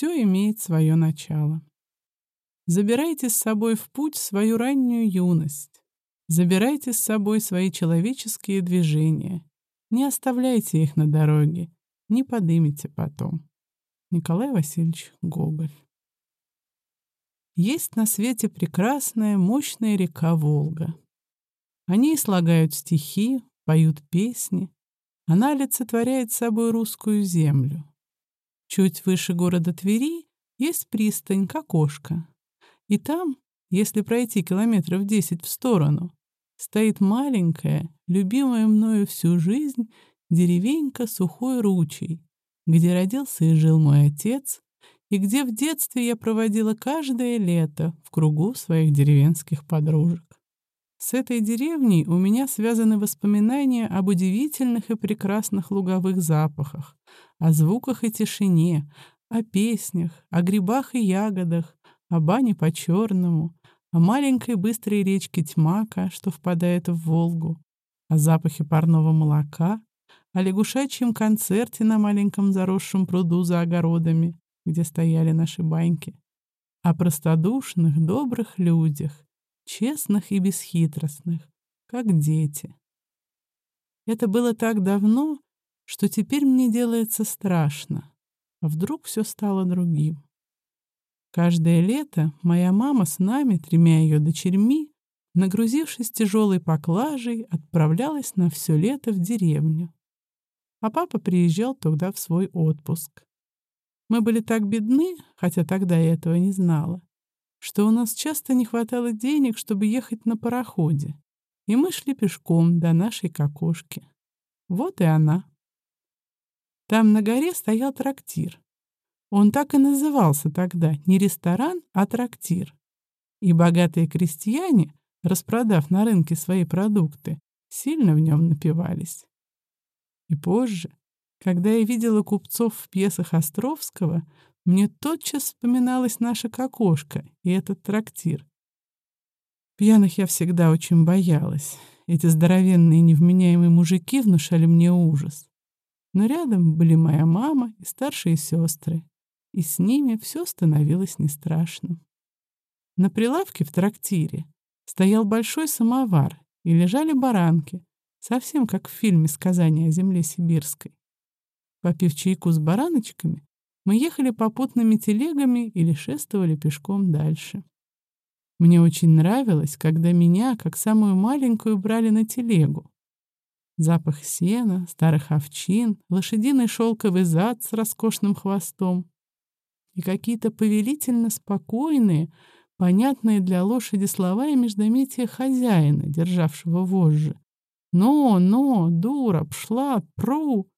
все имеет свое начало. Забирайте с собой в путь свою раннюю юность. Забирайте с собой свои человеческие движения. Не оставляйте их на дороге, не подымите потом. Николай Васильевич Гоголь Есть на свете прекрасная, мощная река Волга. Они слагают стихи, поют песни. Она олицетворяет собой русскую землю. Чуть выше города Твери есть пристань, Кокошка. И там, если пройти километров десять в сторону, стоит маленькая, любимая мною всю жизнь, деревенька Сухой Ручей, где родился и жил мой отец, и где в детстве я проводила каждое лето в кругу своих деревенских подружек. С этой деревней у меня связаны воспоминания об удивительных и прекрасных луговых запахах, о звуках и тишине, о песнях, о грибах и ягодах, о бане по-черному, о маленькой быстрой речке Тьмака, что впадает в Волгу, о запахе парного молока, о лягушачьем концерте на маленьком заросшем пруду за огородами, где стояли наши баньки, о простодушных, добрых людях, честных и бесхитростных, как дети. Это было так давно, что теперь мне делается страшно, а вдруг все стало другим. Каждое лето моя мама с нами, тремя ее дочерьми, нагрузившись тяжелой поклажей, отправлялась на все лето в деревню. А папа приезжал туда в свой отпуск. Мы были так бедны, хотя тогда я этого не знала, что у нас часто не хватало денег, чтобы ехать на пароходе, и мы шли пешком до нашей кокошки. Вот и она. Там на горе стоял трактир. Он так и назывался тогда, не ресторан, а трактир. И богатые крестьяне, распродав на рынке свои продукты, сильно в нем напивались. И позже, когда я видела купцов в пьесах Островского, мне тотчас вспоминалась наша кокошка и этот трактир. Пьяных я всегда очень боялась. Эти здоровенные невменяемые мужики внушали мне ужас. Но рядом были моя мама и старшие сестры, и с ними все становилось не страшным. На прилавке в трактире стоял большой самовар, и лежали баранки, совсем как в фильме «Сказание о земле сибирской». Попив чайку с бараночками, мы ехали попутными телегами или шествовали пешком дальше. Мне очень нравилось, когда меня, как самую маленькую, брали на телегу. Запах сена, старых овчин, лошадиный шелковый зад с роскошным хвостом и какие-то повелительно спокойные, понятные для лошади слова и междометия хозяина, державшего вожжи. «Но, но, дура, пшла, пру!»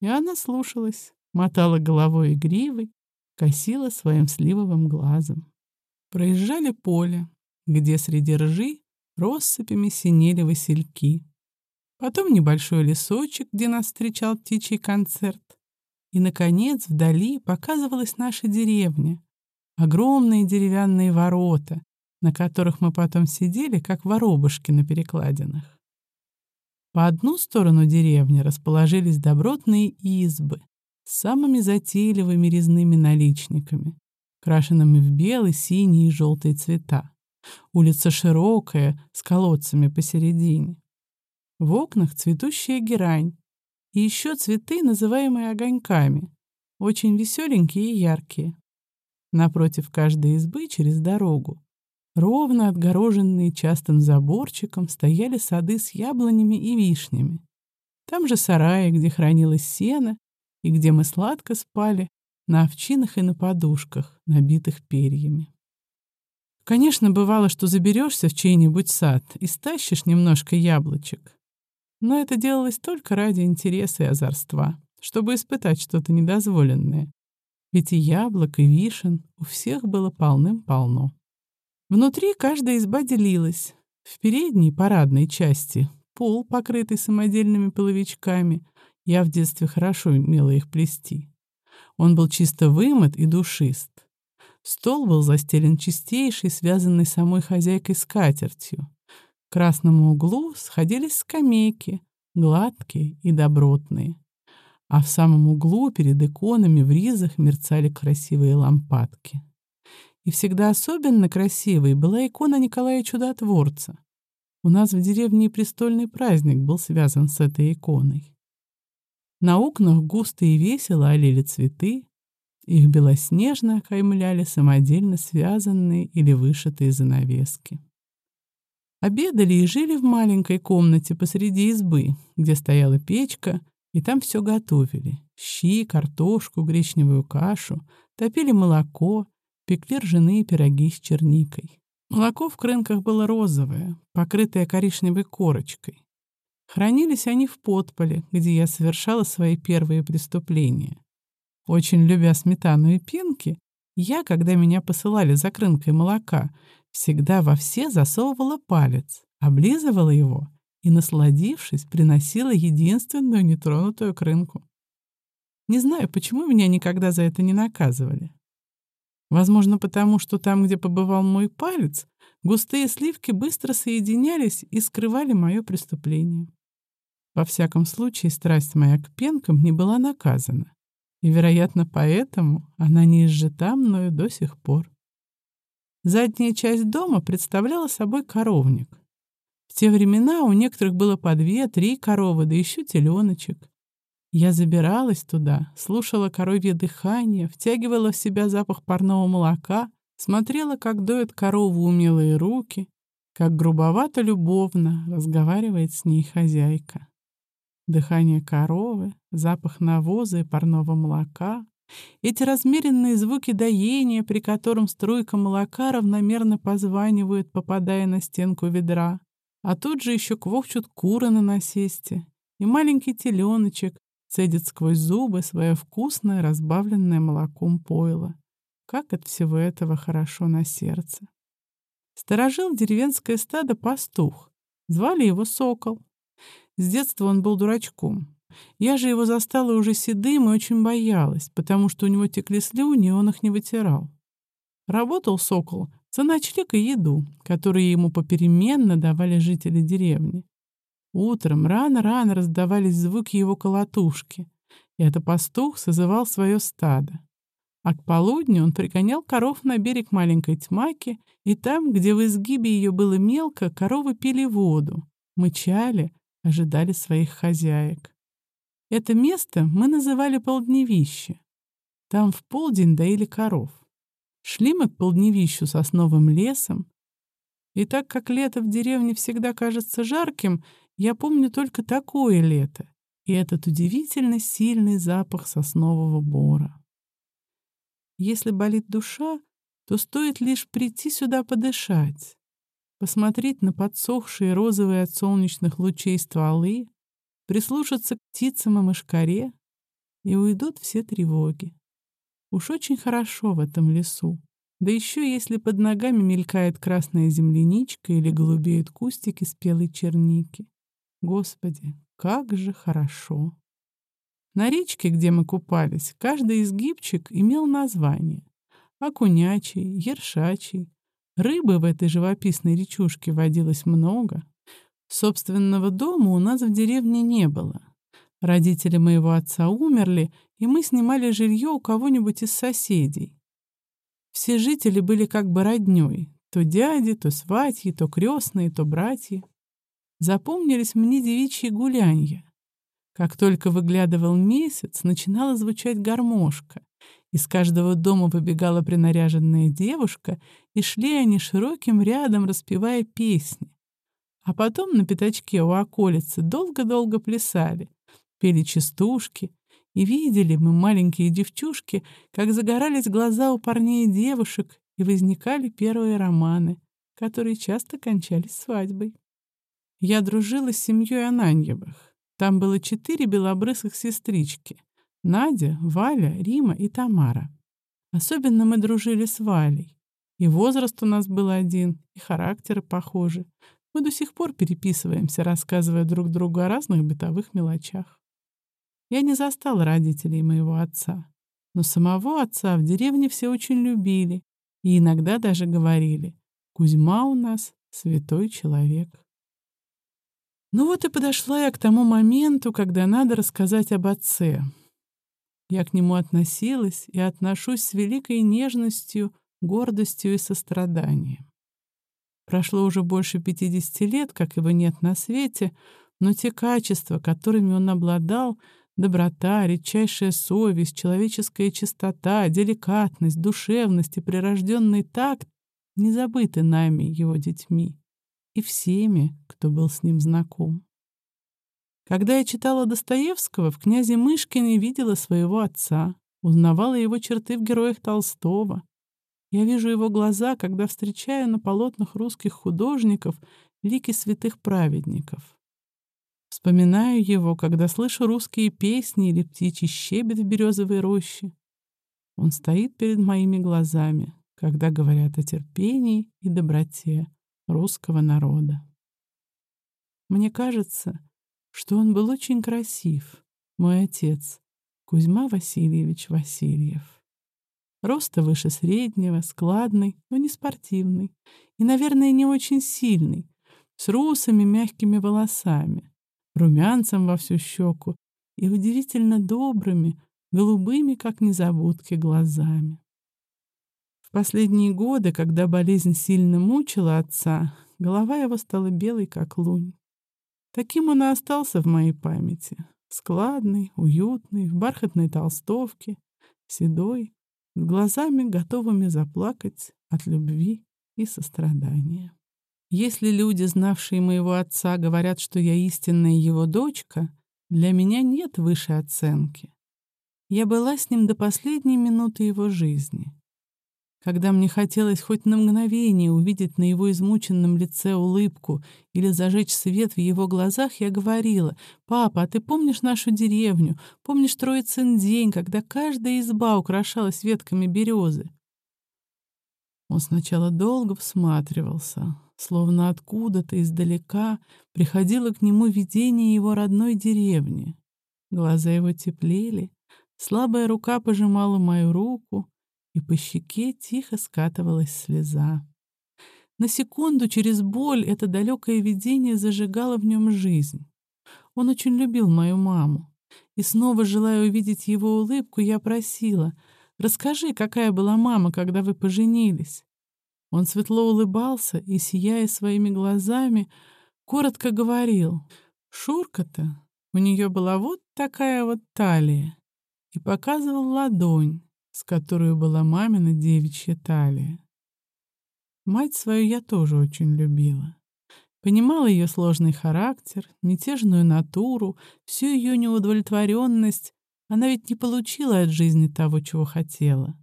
И она слушалась, мотала головой и гривой, косила своим сливовым глазом. Проезжали поле, где среди ржи россыпями синели васильки. Потом небольшой лесочек, где нас встречал птичий концерт. И, наконец, вдали показывалась наша деревня. Огромные деревянные ворота, на которых мы потом сидели, как воробушки на перекладинах. По одну сторону деревни расположились добротные избы с самыми затейливыми резными наличниками, крашенными в белый, синий и желтый цвета. Улица широкая, с колодцами посередине. В окнах цветущая герань и еще цветы, называемые огоньками, очень веселенькие и яркие. Напротив каждой избы через дорогу Ровно отгороженные частым заборчиком стояли сады с яблонями и вишнями. Там же сараи, где хранилось сено, и где мы сладко спали на овчинах и на подушках, набитых перьями. Конечно, бывало, что заберешься в чей-нибудь сад и стащишь немножко яблочек. Но это делалось только ради интереса и озорства, чтобы испытать что-то недозволенное. Ведь и яблок, и вишен у всех было полным-полно. Внутри каждая изба делилась. В передней парадной части пол, покрытый самодельными половичками. Я в детстве хорошо умела их плести. Он был чисто вымыт и душист. Стол был застелен чистейшей, связанной самой хозяйкой скатертью. К красному углу сходились скамейки, гладкие и добротные. а в самом углу перед иконами в ризах мерцали красивые лампадки. И всегда особенно красивой была икона Николая Чудотворца. У нас в деревне престольный праздник был связан с этой иконой. На окнах густо и весело олели цветы, их белоснежно окаймляли самодельно связанные или вышитые занавески. Обедали и жили в маленькой комнате посреди избы, где стояла печка, и там все готовили. Щи, картошку, гречневую кашу, топили молоко, пекли ржаные пироги с черникой. Молоко в крынках было розовое, покрытое коричневой корочкой. Хранились они в подполе, где я совершала свои первые преступления. Очень любя сметану и пенки, я, когда меня посылали за крынкой молока, всегда во все засовывала палец, облизывала его и, насладившись, приносила единственную нетронутую крынку. Не знаю, почему меня никогда за это не наказывали. Возможно, потому что там, где побывал мой палец, густые сливки быстро соединялись и скрывали мое преступление. Во всяком случае, страсть моя к пенкам не была наказана, и, вероятно, поэтому она не изжита мною до сих пор. Задняя часть дома представляла собой коровник. В те времена у некоторых было по две-три коровы, да еще теленочек. Я забиралась туда, слушала коровье дыхание, втягивала в себя запах парного молока, смотрела, как доят корову умелые руки, как грубовато-любовно разговаривает с ней хозяйка. Дыхание коровы, запах навоза и парного молока, эти размеренные звуки доения, при котором струйка молока равномерно позванивает, попадая на стенку ведра. А тут же еще квохчут куры на насесте. И маленький теленочек цедит сквозь зубы свое вкусное, разбавленное молоком пойло. Как от всего этого хорошо на сердце. Сторожил деревенское стадо пастух. Звали его Сокол. С детства он был дурачком. Я же его застала уже седым и очень боялась, потому что у него текли слюни, и он их не вытирал. Работал сокол за ночлег и еду, которые ему попеременно давали жители деревни. Утром рано-рано раздавались звуки его колотушки, и это пастух созывал свое стадо. А к полудню он пригонял коров на берег маленькой тьмаки, и там, где в изгибе ее было мелко, коровы пили воду, мычали, ожидали своих хозяек. Это место мы называли полдневище. Там в полдень доили коров. Шли мы к полдневищу сосновым лесом. И так как лето в деревне всегда кажется жарким, я помню только такое лето и этот удивительно сильный запах соснового бора. Если болит душа, то стоит лишь прийти сюда подышать, посмотреть на подсохшие розовые от солнечных лучей стволы, прислушаться к птицам и мышкаре, и уйдут все тревоги. Уж очень хорошо в этом лесу. Да еще если под ногами мелькает красная земляничка или голубеют кустики спелой черники. Господи, как же хорошо! На речке, где мы купались, каждый изгибчик имел название. Окунячий, ершачий. Рыбы в этой живописной речушке водилось много. Собственного дома у нас в деревне не было. Родители моего отца умерли, и мы снимали жилье у кого-нибудь из соседей. Все жители были как бы роднёй. То дяди, то сватьи, то крестные, то братья. Запомнились мне девичьи гулянья. Как только выглядывал месяц, начинала звучать гармошка. Из каждого дома выбегала принаряженная девушка, и шли они широким рядом, распевая песни. А потом на пятачке у околицы долго-долго плясали, пели частушки, и видели мы, маленькие девчушки, как загорались глаза у парней и девушек, и возникали первые романы, которые часто кончались свадьбой. Я дружила с семьей Ананьевых. Там было четыре белобрысых сестрички — Надя, Валя, Рима и Тамара. Особенно мы дружили с Валей. И возраст у нас был один, и характеры похожи. Мы до сих пор переписываемся, рассказывая друг другу о разных бытовых мелочах. Я не застал родителей моего отца, но самого отца в деревне все очень любили и иногда даже говорили «Кузьма у нас святой человек». Ну вот и подошла я к тому моменту, когда надо рассказать об отце. Я к нему относилась и отношусь с великой нежностью, гордостью и состраданием. Прошло уже больше 50 лет, как его нет на свете, но те качества, которыми он обладал, доброта, редчайшая совесть, человеческая чистота, деликатность, душевность и прирожденный такт не забыты нами, его детьми, и всеми, кто был с ним знаком. Когда я читала Достоевского, в «Князе Мышкине» видела своего отца, узнавала его черты в героях Толстого. Я вижу его глаза, когда встречаю на полотнах русских художников лики святых праведников. Вспоминаю его, когда слышу русские песни или птичий щебет в березовой роще. Он стоит перед моими глазами, когда говорят о терпении и доброте русского народа. Мне кажется, что он был очень красив, мой отец, Кузьма Васильевич Васильев. Роста выше среднего, складный, но не спортивный. И, наверное, не очень сильный, с русыми мягкими волосами, румянцем во всю щеку и удивительно добрыми, голубыми, как незабудки, глазами. В последние годы, когда болезнь сильно мучила отца, голова его стала белой, как лунь. Таким он и остался в моей памяти. Складный, уютный, в бархатной толстовке, седой, с глазами, готовыми заплакать от любви и сострадания. Если люди, знавшие моего отца, говорят, что я истинная его дочка, для меня нет высшей оценки. Я была с ним до последней минуты его жизни. Когда мне хотелось хоть на мгновение увидеть на его измученном лице улыбку или зажечь свет в его глазах, я говорила, «Папа, а ты помнишь нашу деревню? Помнишь Троицын день, когда каждая изба украшалась ветками березы?» Он сначала долго всматривался, словно откуда-то издалека приходило к нему видение его родной деревни. Глаза его теплели, слабая рука пожимала мою руку, и по щеке тихо скатывалась слеза. На секунду через боль это далекое видение зажигало в нем жизнь. Он очень любил мою маму. И снова, желая увидеть его улыбку, я просила, «Расскажи, какая была мама, когда вы поженились?» Он светло улыбался и, сияя своими глазами, коротко говорил, «Шурка-то, у нее была вот такая вот талия», и показывал ладонь, с которой была мамина девичья талия. Мать свою я тоже очень любила. Понимала ее сложный характер, мятежную натуру, всю ее неудовлетворенность. Она ведь не получила от жизни того, чего хотела.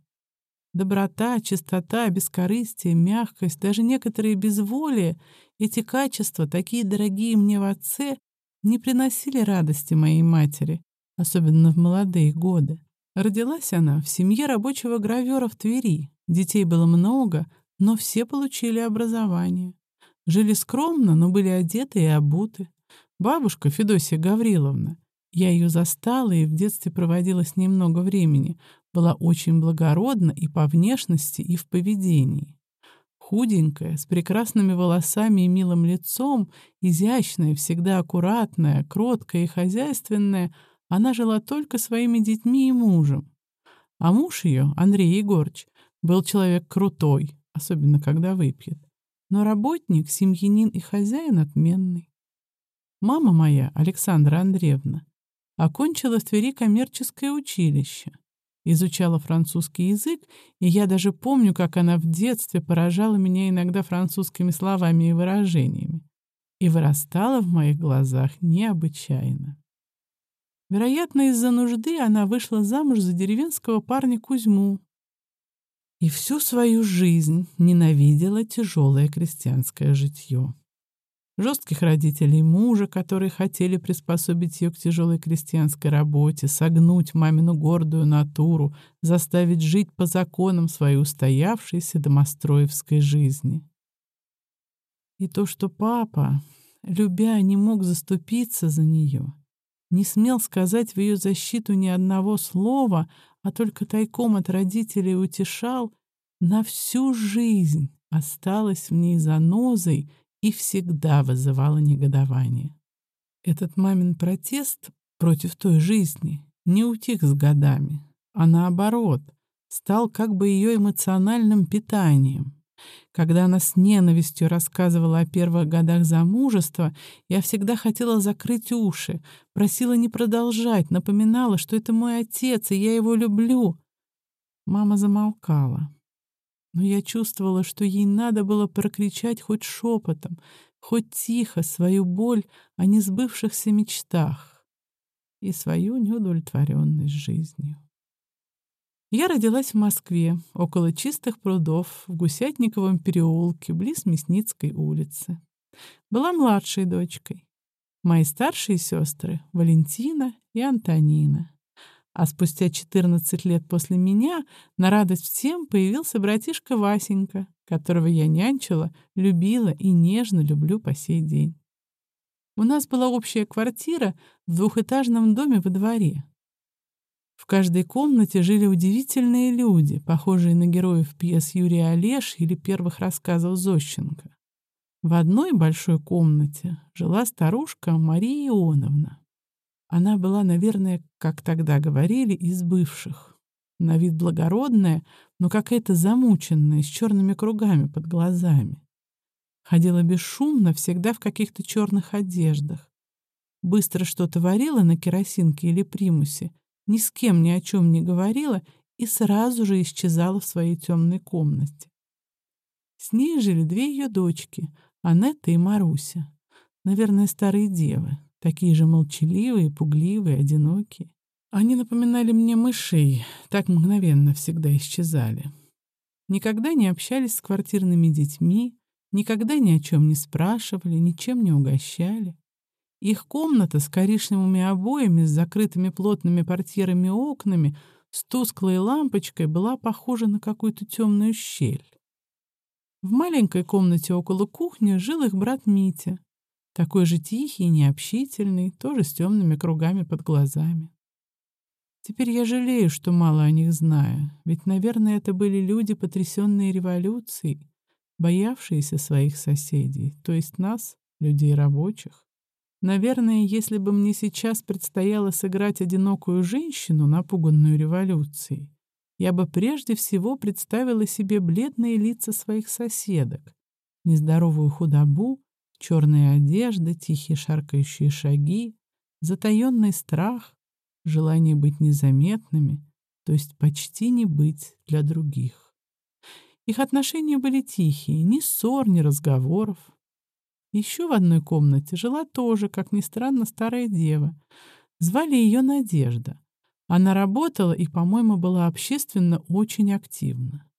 Доброта, чистота, бескорыстие, мягкость, даже некоторые безволие — эти качества, такие дорогие мне в отце, не приносили радости моей матери, особенно в молодые годы. Родилась она в семье рабочего гравера в Твери. Детей было много, но все получили образование. Жили скромно, но были одеты и обуты. Бабушка Федосия Гавриловна, я ее застала и в детстве проводила с ней много времени, была очень благородна и по внешности, и в поведении. Худенькая, с прекрасными волосами и милым лицом, изящная, всегда аккуратная, кроткая и хозяйственная — она жила только своими детьми и мужем. А муж ее, Андрей Егорыч, был человек крутой, особенно когда выпьет. Но работник, семьянин и хозяин отменный. Мама моя, Александра Андреевна, окончила в Твери коммерческое училище. Изучала французский язык, и я даже помню, как она в детстве поражала меня иногда французскими словами и выражениями. И вырастала в моих глазах необычайно. Вероятно, из-за нужды она вышла замуж за деревенского парня Кузьму. И всю свою жизнь ненавидела тяжелое крестьянское житье. Жестких родителей мужа, которые хотели приспособить ее к тяжелой крестьянской работе, согнуть мамину гордую натуру, заставить жить по законам своей устоявшейся домостроевской жизни. И то, что папа, любя, не мог заступиться за нее — не смел сказать в ее защиту ни одного слова, а только тайком от родителей утешал, на всю жизнь осталась в ней занозой и всегда вызывала негодование. Этот мамин протест против той жизни не утих с годами, а наоборот, стал как бы ее эмоциональным питанием. Когда она с ненавистью рассказывала о первых годах замужества, я всегда хотела закрыть уши, просила не продолжать, напоминала, что это мой отец, и я его люблю. Мама замолкала. Но я чувствовала, что ей надо было прокричать хоть шепотом, хоть тихо свою боль о несбывшихся мечтах и свою неудовлетворенность жизнью. Я родилась в Москве, около чистых прудов, в Гусятниковом переулке, близ Мясницкой улицы. Была младшей дочкой. Мои старшие сестры — Валентина и Антонина. А спустя 14 лет после меня на радость всем появился братишка Васенька, которого я нянчила, любила и нежно люблю по сей день. У нас была общая квартира в двухэтажном доме во дворе. В каждой комнате жили удивительные люди, похожие на героев пьес Юрия Олеш или первых рассказов Зощенко. В одной большой комнате жила старушка Мария Ионовна. Она была, наверное, как тогда говорили, из бывших. На вид благородная, но какая-то замученная, с черными кругами под глазами. Ходила бесшумно, всегда в каких-то черных одеждах. Быстро что-то варила на керосинке или примусе ни с кем ни о чем не говорила и сразу же исчезала в своей темной комнате. С ней жили две ее дочки, Анетта и Маруся. Наверное, старые девы, такие же молчаливые, пугливые, одинокие. Они напоминали мне мышей, так мгновенно всегда исчезали. Никогда не общались с квартирными детьми, никогда ни о чем не спрашивали, ничем не угощали. Их комната с коричневыми обоями, с закрытыми плотными портьерами окнами, с тусклой лампочкой была похожа на какую-то темную щель. В маленькой комнате около кухни жил их брат Митя, такой же тихий и необщительный, тоже с темными кругами под глазами. Теперь я жалею, что мало о них знаю, ведь, наверное, это были люди, потрясенные революцией, боявшиеся своих соседей, то есть нас, людей рабочих. Наверное, если бы мне сейчас предстояло сыграть одинокую женщину, напуганную революцией, я бы прежде всего представила себе бледные лица своих соседок, нездоровую худобу, черные одежды, тихие шаркающие шаги, затаённый страх, желание быть незаметными, то есть почти не быть для других. Их отношения были тихие, ни ссор, ни разговоров, еще в одной комнате жила тоже, как ни странно, старая дева. Звали ее Надежда. Она работала и, по-моему, была общественно очень активна.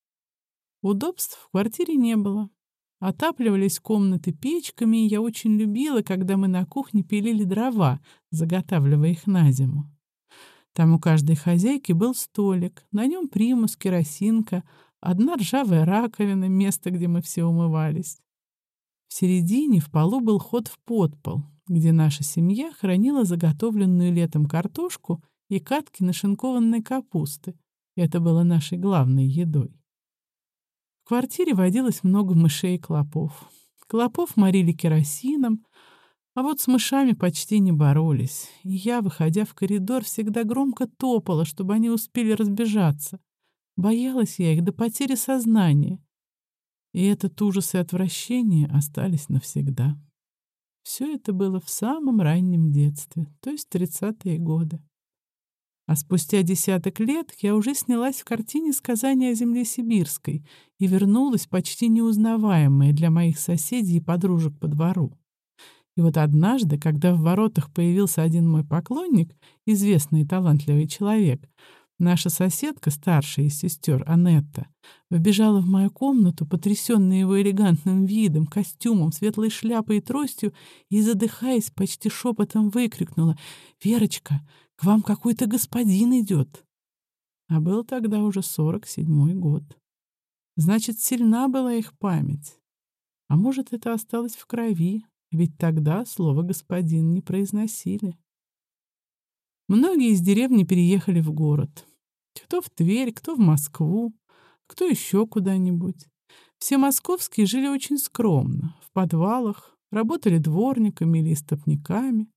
Удобств в квартире не было. Отапливались комнаты печками, и я очень любила, когда мы на кухне пилили дрова, заготавливая их на зиму. Там у каждой хозяйки был столик, на нем примус, керосинка, одна ржавая раковина, место, где мы все умывались. В середине в полу был ход в подпол, где наша семья хранила заготовленную летом картошку и катки нашинкованной капусты. Это было нашей главной едой. В квартире водилось много мышей и клопов. Клопов морили керосином, а вот с мышами почти не боролись. И я, выходя в коридор, всегда громко топала, чтобы они успели разбежаться. Боялась я их до потери сознания. И этот ужас и отвращение остались навсегда. Все это было в самом раннем детстве, то есть тридцатые годы. А спустя десяток лет я уже снялась в картине «Сказание о земле сибирской» и вернулась почти неузнаваемая для моих соседей и подружек по двору. И вот однажды, когда в воротах появился один мой поклонник, известный и талантливый человек, Наша соседка, старшая из сестер, Анетта, вбежала в мою комнату, потрясённая его элегантным видом, костюмом, светлой шляпой и тростью, и, задыхаясь, почти шепотом выкрикнула «Верочка, к вам какой-то господин идет!» А был тогда уже сорок седьмой год. Значит, сильна была их память. А может, это осталось в крови, ведь тогда слово «господин» не произносили. Многие из деревни переехали в город. Кто в Тверь, кто в Москву, кто еще куда-нибудь. Все московские жили очень скромно, в подвалах, работали дворниками или истопниками,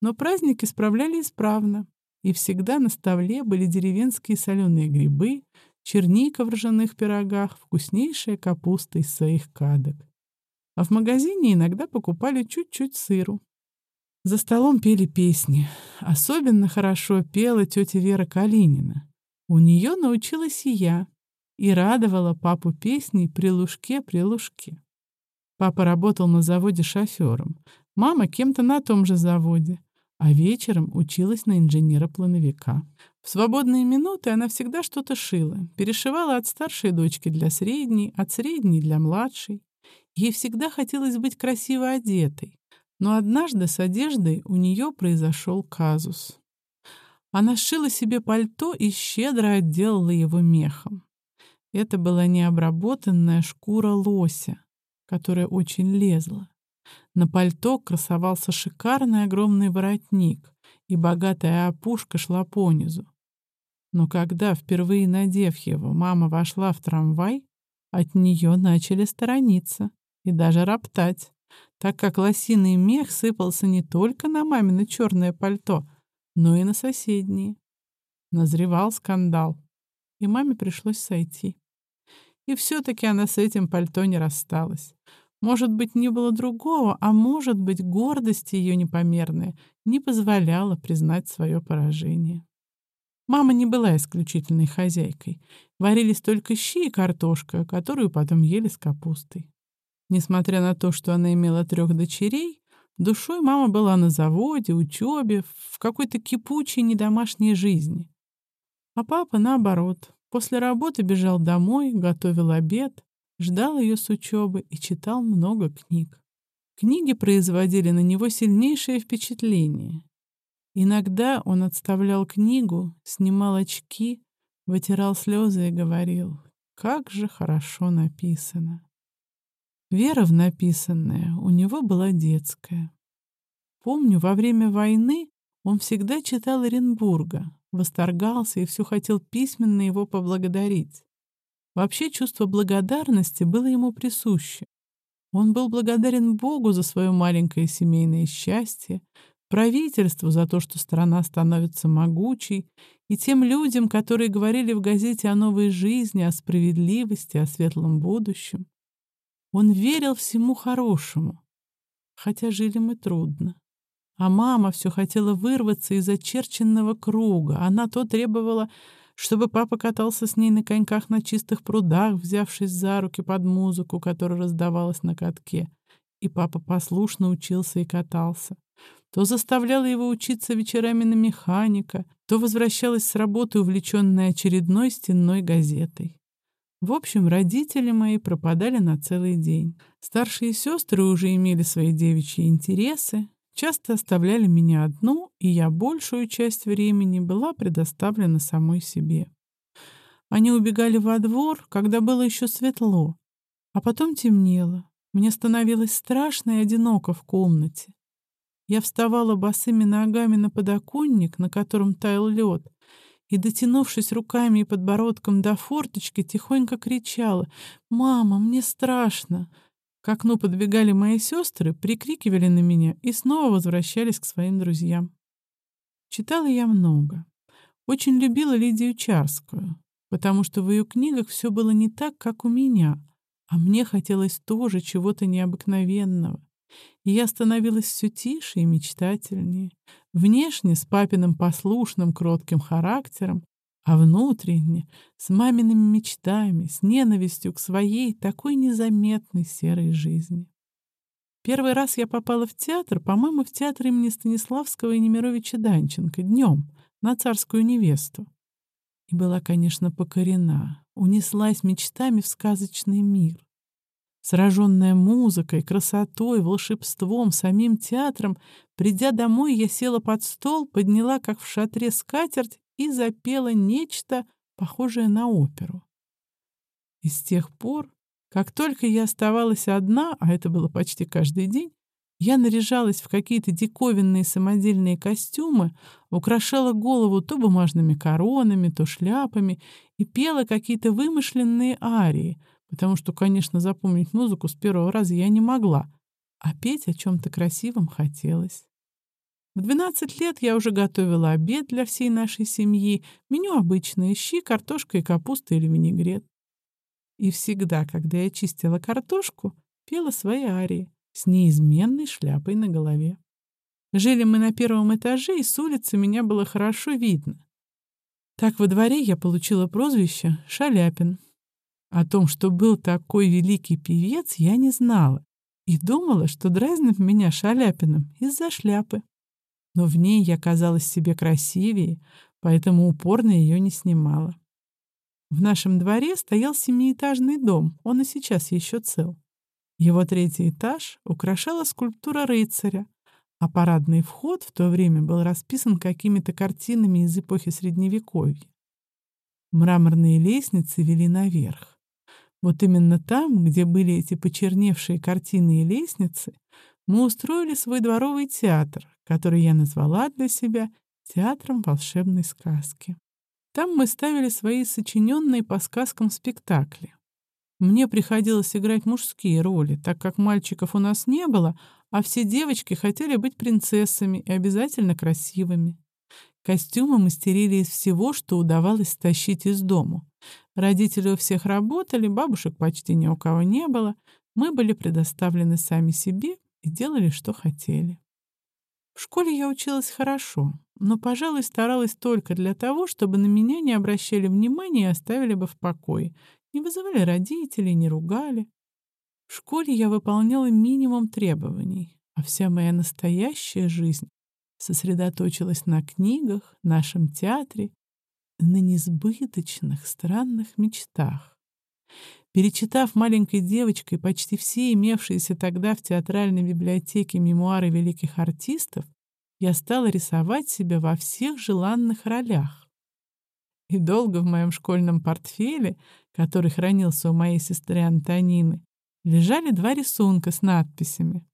но праздники справляли исправно, и всегда на столе были деревенские соленые грибы, черника в ржаных пирогах, вкуснейшая капуста из своих кадок. А в магазине иногда покупали чуть-чуть сыру. За столом пели песни. Особенно хорошо пела тетя Вера Калинина. У нее научилась и я. И радовала папу песней при лужке, при лужке. Папа работал на заводе шофером. Мама кем-то на том же заводе. А вечером училась на инженера-плановика. В свободные минуты она всегда что-то шила. Перешивала от старшей дочки для средней, от средней для младшей. Ей всегда хотелось быть красиво одетой. Но однажды с одеждой у нее произошел казус. Она сшила себе пальто и щедро отделала его мехом. Это была необработанная шкура лося, которая очень лезла. На пальто красовался шикарный огромный воротник, и богатая опушка шла понизу. Но когда, впервые надев его, мама вошла в трамвай, от нее начали сторониться и даже роптать так как лосиный мех сыпался не только на мамино черное пальто, но и на соседние. Назревал скандал, и маме пришлось сойти. И все-таки она с этим пальто не рассталась. Может быть, не было другого, а может быть, гордость ее непомерная не позволяла признать свое поражение. Мама не была исключительной хозяйкой. Варились только щи и картошка, которую потом ели с капустой. Несмотря на то, что она имела трех дочерей, душой мама была на заводе, учебе, в какой-то кипучей недомашней жизни. А папа, наоборот, после работы бежал домой, готовил обед, ждал ее с учебы и читал много книг. Книги производили на него сильнейшее впечатление. Иногда он отставлял книгу, снимал очки, вытирал слезы и говорил, «Как же хорошо написано!» Вера в написанное у него была детская. Помню, во время войны он всегда читал Оренбурга, восторгался и все хотел письменно его поблагодарить. Вообще чувство благодарности было ему присуще. Он был благодарен Богу за свое маленькое семейное счастье, правительству за то, что страна становится могучей, и тем людям, которые говорили в газете о новой жизни, о справедливости, о светлом будущем. Он верил всему хорошему, хотя жили мы трудно. А мама все хотела вырваться из очерченного круга. Она то требовала, чтобы папа катался с ней на коньках на чистых прудах, взявшись за руки под музыку, которая раздавалась на катке. И папа послушно учился и катался. То заставляла его учиться вечерами на механика, то возвращалась с работы, увлеченная очередной стенной газетой. В общем, родители мои пропадали на целый день. Старшие сестры уже имели свои девичьи интересы, часто оставляли меня одну, и я большую часть времени была предоставлена самой себе. Они убегали во двор, когда было еще светло, а потом темнело. Мне становилось страшно и одиноко в комнате. Я вставала босыми ногами на подоконник, на котором таял лед, и, дотянувшись руками и подбородком до форточки, тихонько кричала «Мама, мне страшно!» К окну подбегали мои сестры, прикрикивали на меня и снова возвращались к своим друзьям. Читала я много. Очень любила Лидию Чарскую, потому что в ее книгах все было не так, как у меня, а мне хотелось тоже чего-то необыкновенного и я становилась все тише и мечтательнее. Внешне с папиным послушным, кротким характером, а внутренне с мамиными мечтами, с ненавистью к своей такой незаметной серой жизни. Первый раз я попала в театр, по-моему, в театр имени Станиславского и Немировича Данченко, днем, на царскую невесту. И была, конечно, покорена, унеслась мечтами в сказочный мир. Сраженная музыкой, красотой, волшебством, самим театром, придя домой, я села под стол, подняла, как в шатре, скатерть и запела нечто, похожее на оперу. И с тех пор, как только я оставалась одна, а это было почти каждый день, я наряжалась в какие-то диковинные самодельные костюмы, украшала голову то бумажными коронами, то шляпами и пела какие-то вымышленные арии — потому что, конечно, запомнить музыку с первого раза я не могла, а петь о чем-то красивом хотелось. В 12 лет я уже готовила обед для всей нашей семьи, меню обычные щи, картошка и капуста или винегрет. И всегда, когда я чистила картошку, пела свои арии с неизменной шляпой на голове. Жили мы на первом этаже, и с улицы меня было хорошо видно. Так во дворе я получила прозвище «Шаляпин». О том, что был такой великий певец, я не знала и думала, что дразнит меня Шаляпиным из-за шляпы. Но в ней я казалась себе красивее, поэтому упорно ее не снимала. В нашем дворе стоял семиэтажный дом, он и сейчас еще цел. Его третий этаж украшала скульптура рыцаря, а парадный вход в то время был расписан какими-то картинами из эпохи Средневековья. Мраморные лестницы вели наверх. Вот именно там, где были эти почерневшие картины и лестницы, мы устроили свой дворовый театр, который я назвала для себя «Театром волшебной сказки». Там мы ставили свои сочиненные по сказкам спектакли. Мне приходилось играть мужские роли, так как мальчиков у нас не было, а все девочки хотели быть принцессами и обязательно красивыми. Костюмы мастерили из всего, что удавалось стащить из дому. Родители у всех работали, бабушек почти ни у кого не было. Мы были предоставлены сами себе и делали, что хотели. В школе я училась хорошо, но, пожалуй, старалась только для того, чтобы на меня не обращали внимания и оставили бы в покое, не вызывали родителей, не ругали. В школе я выполняла минимум требований, а вся моя настоящая жизнь сосредоточилась на книгах, нашем театре, на несбыточных, странных мечтах. Перечитав маленькой девочкой почти все имевшиеся тогда в театральной библиотеке мемуары великих артистов, я стала рисовать себя во всех желанных ролях. И долго в моем школьном портфеле, который хранился у моей сестры Антонины, лежали два рисунка с надписями.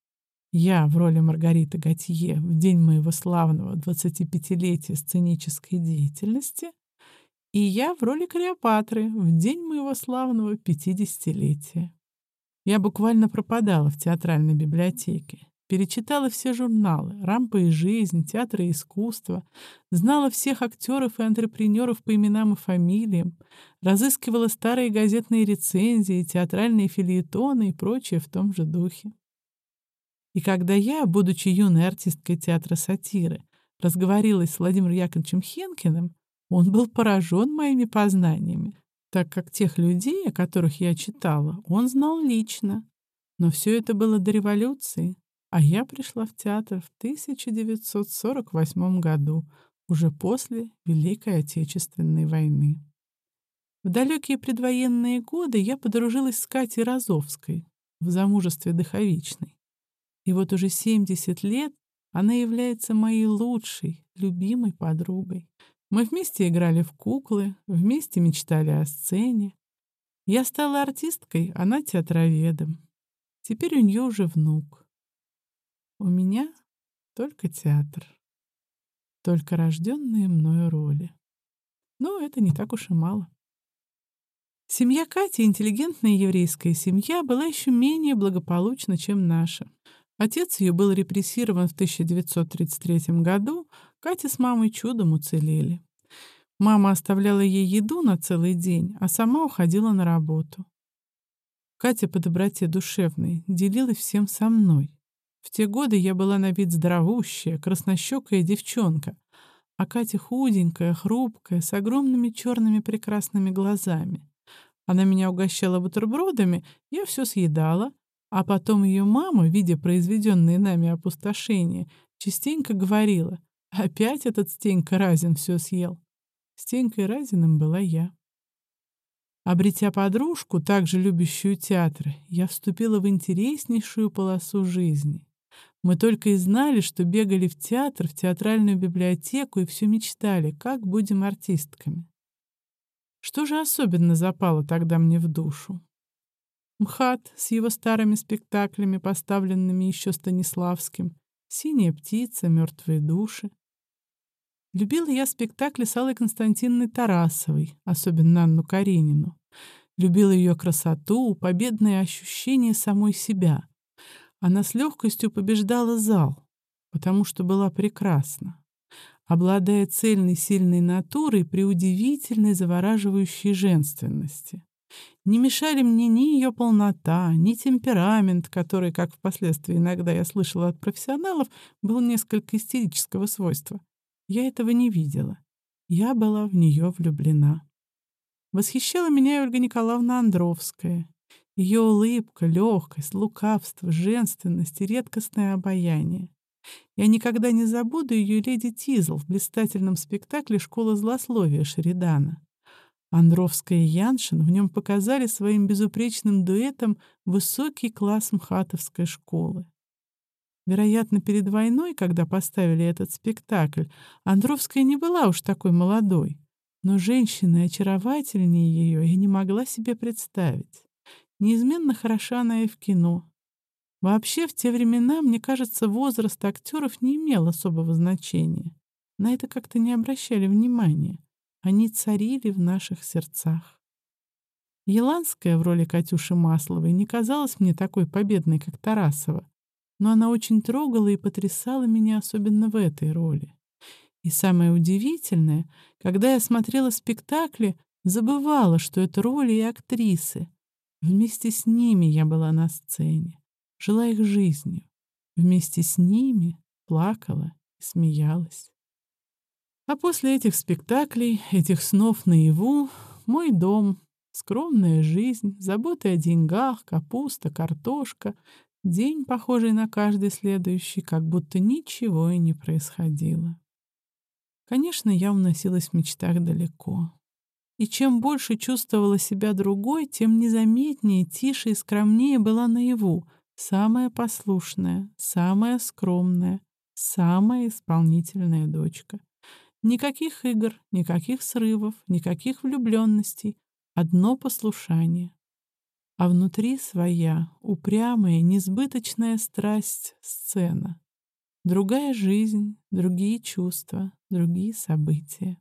Я в роли Маргариты Готье в день моего славного 25-летия сценической деятельности и я в роли Клеопатры в день моего славного 50-летия. Я буквально пропадала в театральной библиотеке. Перечитала все журналы «Рампа и жизнь», «Театр и искусство», знала всех актеров и антрепренеров по именам и фамилиям, разыскивала старые газетные рецензии, театральные фильетоны и прочее в том же духе. И когда я, будучи юной артисткой театра сатиры, разговорилась с Владимиром Яковлевичем Хенкиным, он был поражен моими познаниями, так как тех людей, о которых я читала, он знал лично. Но все это было до революции, а я пришла в театр в 1948 году, уже после Великой Отечественной войны. В далекие предвоенные годы я подружилась с Катей Розовской в замужестве Дыховичной. И вот уже 70 лет она является моей лучшей, любимой подругой. Мы вместе играли в куклы, вместе мечтали о сцене. Я стала артисткой, она театроведом. Теперь у нее уже внук. У меня только театр. Только рожденные мною роли. Но это не так уж и мало. Семья Кати, интеллигентная еврейская семья, была еще менее благополучна, чем наша. Отец ее был репрессирован в 1933 году, Катя с мамой чудом уцелели. Мама оставляла ей еду на целый день, а сама уходила на работу. Катя по доброте душевной делилась всем со мной. В те годы я была на вид здоровущая, краснощекая девчонка, а Катя худенькая, хрупкая, с огромными черными прекрасными глазами. Она меня угощала бутербродами, я все съедала, а потом ее мама, видя произведенные нами опустошения, частенько говорила, «Опять этот Стенька Разин все съел». Стенькой Разиным была я. Обретя подружку, также любящую театр, я вступила в интереснейшую полосу жизни. Мы только и знали, что бегали в театр, в театральную библиотеку и все мечтали, как будем артистками. Что же особенно запало тогда мне в душу? МХАТ с его старыми спектаклями, поставленными еще Станиславским, «Синяя птица», «Мертвые души». Любила я спектакли с Аллой Константиновной Тарасовой, особенно Анну Каренину. Любила ее красоту, победное ощущение самой себя — она с легкостью побеждала зал. потому что была прекрасна, обладая цельной сильной натурой при удивительной завораживающей женственности. Не мешали мне ни ее полнота, ни темперамент, который, как впоследствии иногда я слышала от профессионалов, был несколько истерического свойства. Я этого не видела. Я была в нее влюблена. Восхищала меня Ольга Николаевна Андровская. Ее улыбка, легкость, лукавство, женственность и редкостное обаяние. Я никогда не забуду ее леди Тизл в блистательном спектакле «Школа злословия» Шеридана. Андровская и Яншин в нем показали своим безупречным дуэтом высокий класс мхатовской школы. Вероятно, перед войной, когда поставили этот спектакль, Андровская не была уж такой молодой, но женщины очаровательнее ее я не могла себе представить. Неизменно хороша она и в кино. Вообще, в те времена, мне кажется, возраст актеров не имел особого значения. На это как-то не обращали внимания. Они царили в наших сердцах. Еланская в роли Катюши Масловой не казалась мне такой победной, как Тарасова, но она очень трогала и потрясала меня особенно в этой роли. И самое удивительное, когда я смотрела спектакли, забывала, что это роли и актрисы. Вместе с ними я была на сцене, жила их жизнью. Вместе с ними плакала и смеялась. А после этих спектаклей, этих снов наяву, мой дом, скромная жизнь, заботы о деньгах, капуста, картошка, день, похожий на каждый следующий, как будто ничего и не происходило. Конечно, я уносилась в мечтах далеко. И чем больше чувствовала себя другой, тем незаметнее, тише и скромнее была наяву, самая послушная, самая скромная, самая исполнительная дочка. Никаких игр, никаких срывов, никаких влюбленностей. Одно послушание. А внутри своя, упрямая, несбыточная страсть сцена. Другая жизнь, другие чувства, другие события.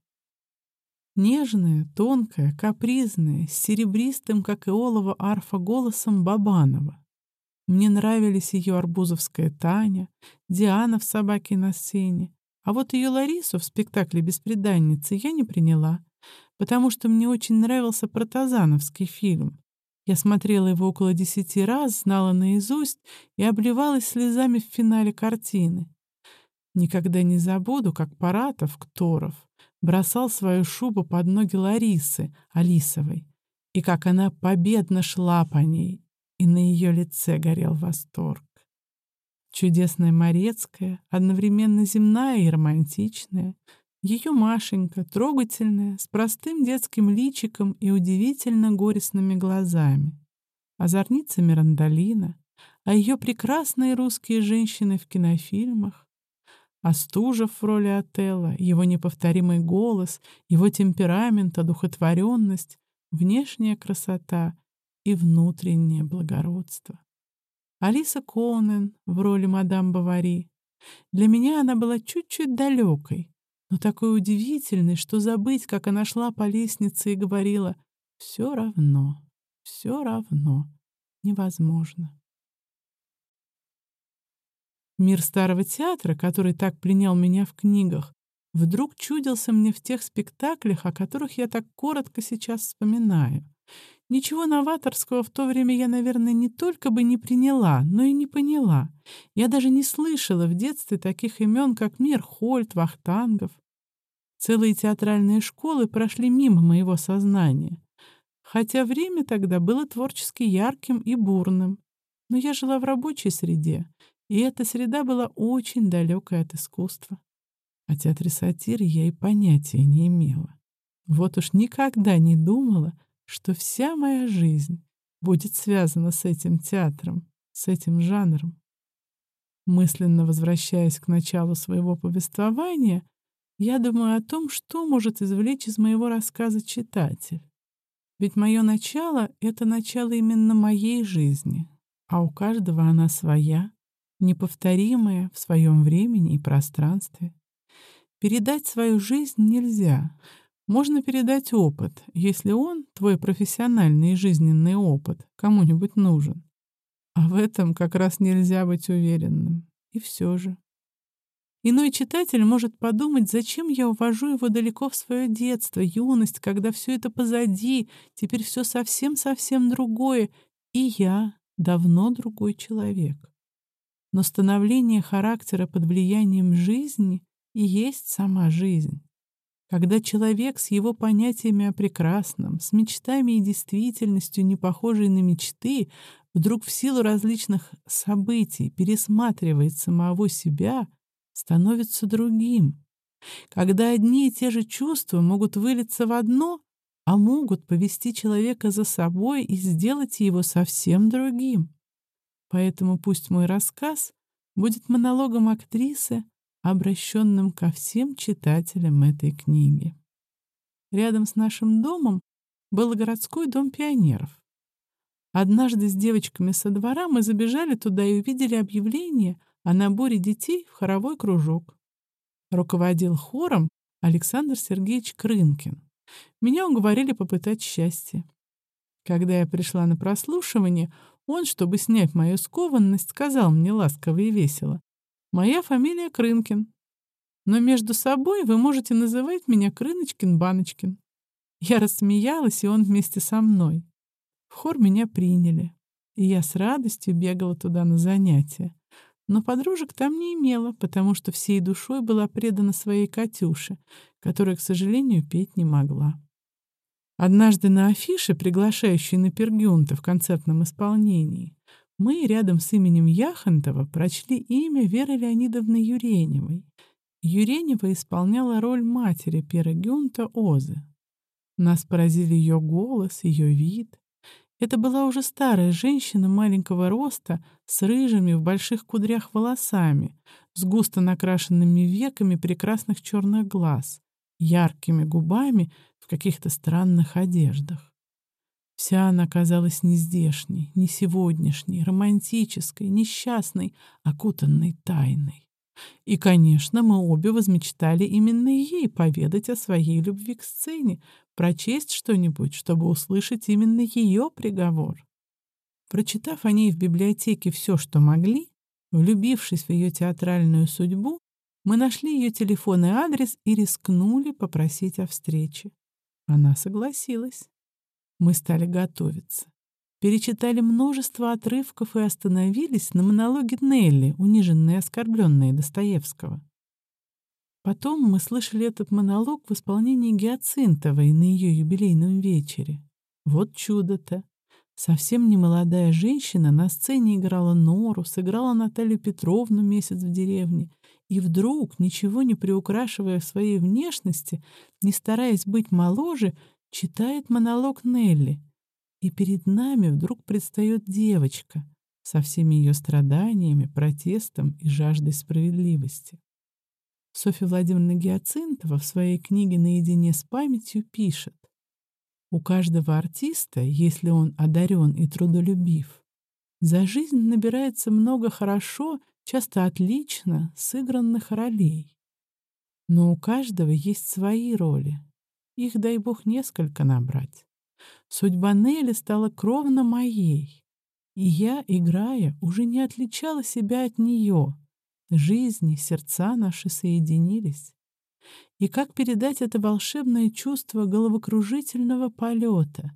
Нежная, тонкая, капризная, с серебристым, как и олово, арфа голосом Бабанова. Мне нравились ее арбузовская Таня, Диана в «Собаке на сцене», а вот ее Ларису в спектакле «Беспреданницы» я не приняла, потому что мне очень нравился протазановский фильм. Я смотрела его около десяти раз, знала наизусть и обливалась слезами в финале картины. Никогда не забуду, как Паратов, Кторов, бросал свою шубу под ноги Ларисы, Алисовой, и как она победно шла по ней, и на ее лице горел восторг. Чудесная Морецкая, одновременно земная и романтичная. Ее Машенька, трогательная, с простым детским личиком и удивительно горестными глазами. Озорница Мирандолина, а ее прекрасные русские женщины в кинофильмах. Остужев в роли Отелла, его неповторимый голос, его темперамент, одухотворенность, внешняя красота и внутреннее благородство. Алиса Коунен в роли мадам Бавари. Для меня она была чуть-чуть далекой, но такой удивительной, что забыть, как она шла по лестнице и говорила «все равно, все равно, невозможно». Мир старого театра, который так пленял меня в книгах, вдруг чудился мне в тех спектаклях, о которых я так коротко сейчас вспоминаю. Ничего новаторского в то время я, наверное, не только бы не приняла, но и не поняла. Я даже не слышала в детстве таких имен, как Мирхольд, Вахтангов. Целые театральные школы прошли мимо моего сознания. Хотя время тогда было творчески ярким и бурным. Но я жила в рабочей среде, и эта среда была очень далекой от искусства. О театре сатиры я и понятия не имела. Вот уж никогда не думала, что вся моя жизнь будет связана с этим театром, с этим жанром. Мысленно возвращаясь к началу своего повествования, я думаю о том, что может извлечь из моего рассказа читатель. Ведь мое начало — это начало именно моей жизни, а у каждого она своя, неповторимая в своем времени и пространстве. Передать свою жизнь нельзя, можно передать опыт, если он, твой профессиональный и жизненный опыт, кому-нибудь нужен. А в этом как раз нельзя быть уверенным. И все же. Иной читатель может подумать, зачем я увожу его далеко в свое детство, юность, когда все это позади, теперь все совсем-совсем другое, и я давно другой человек. Но становление характера под влиянием жизни и есть сама жизнь. Когда человек с его понятиями о прекрасном, с мечтами и действительностью, не похожей на мечты, вдруг в силу различных событий пересматривает самого себя, становится другим. Когда одни и те же чувства могут вылиться в одно, а могут повести человека за собой и сделать его совсем другим. Поэтому пусть мой рассказ будет монологом актрисы, обращенным ко всем читателям этой книги. Рядом с нашим домом был городской дом пионеров. Однажды с девочками со двора мы забежали туда и увидели объявление о наборе детей в хоровой кружок. Руководил хором Александр Сергеевич Крынкин. Меня уговорили попытать счастье. Когда я пришла на прослушивание, он, чтобы снять мою скованность, сказал мне ласково и весело. «Моя фамилия Крынкин. Но между собой вы можете называть меня Крыночкин-Баночкин». Я рассмеялась, и он вместе со мной. В хор меня приняли, и я с радостью бегала туда на занятия. Но подружек там не имела, потому что всей душой была предана своей Катюше, которая, к сожалению, петь не могла. Однажды на афише, приглашающей на Пергюнта в концертном исполнении, мы рядом с именем Яхонтова прочли имя Веры Леонидовны Юреневой. Юренева исполняла роль матери Пера Озы. Нас поразили ее голос, ее вид. Это была уже старая женщина маленького роста, с рыжими в больших кудрях волосами, с густо накрашенными веками прекрасных черных глаз, яркими губами в каких-то странных одеждах. Вся она казалась нездешней, не сегодняшней, романтической, несчастной, окутанной тайной. И, конечно, мы обе возмечтали именно ей поведать о своей любви к сцене, прочесть что-нибудь, чтобы услышать именно ее приговор. Прочитав о ней в библиотеке все, что могли, влюбившись в ее театральную судьбу, мы нашли ее телефон и адрес и рискнули попросить о встрече. Она согласилась. Мы стали готовиться. Перечитали множество отрывков и остановились на монологе Нелли, униженной и оскорбленной Достоевского. Потом мы слышали этот монолог в исполнении Гиацинтовой на ее юбилейном вечере. Вот чудо-то! Совсем не молодая женщина на сцене играла Нору, сыграла Наталью Петровну месяц в деревне, и вдруг, ничего не приукрашивая своей внешности, не стараясь быть моложе, читает монолог Нелли. И перед нами вдруг предстает девочка со всеми ее страданиями, протестом и жаждой справедливости. Софья Владимировна Гиацинтова в своей книге «Наедине с памятью» пишет «У каждого артиста, если он одарен и трудолюбив, за жизнь набирается много хорошо часто отлично сыгранных ролей. Но у каждого есть свои роли. Их, дай бог, несколько набрать. Судьба Нелли стала кровно моей. И я, играя, уже не отличала себя от нее. Жизни, сердца наши соединились. И как передать это волшебное чувство головокружительного полета,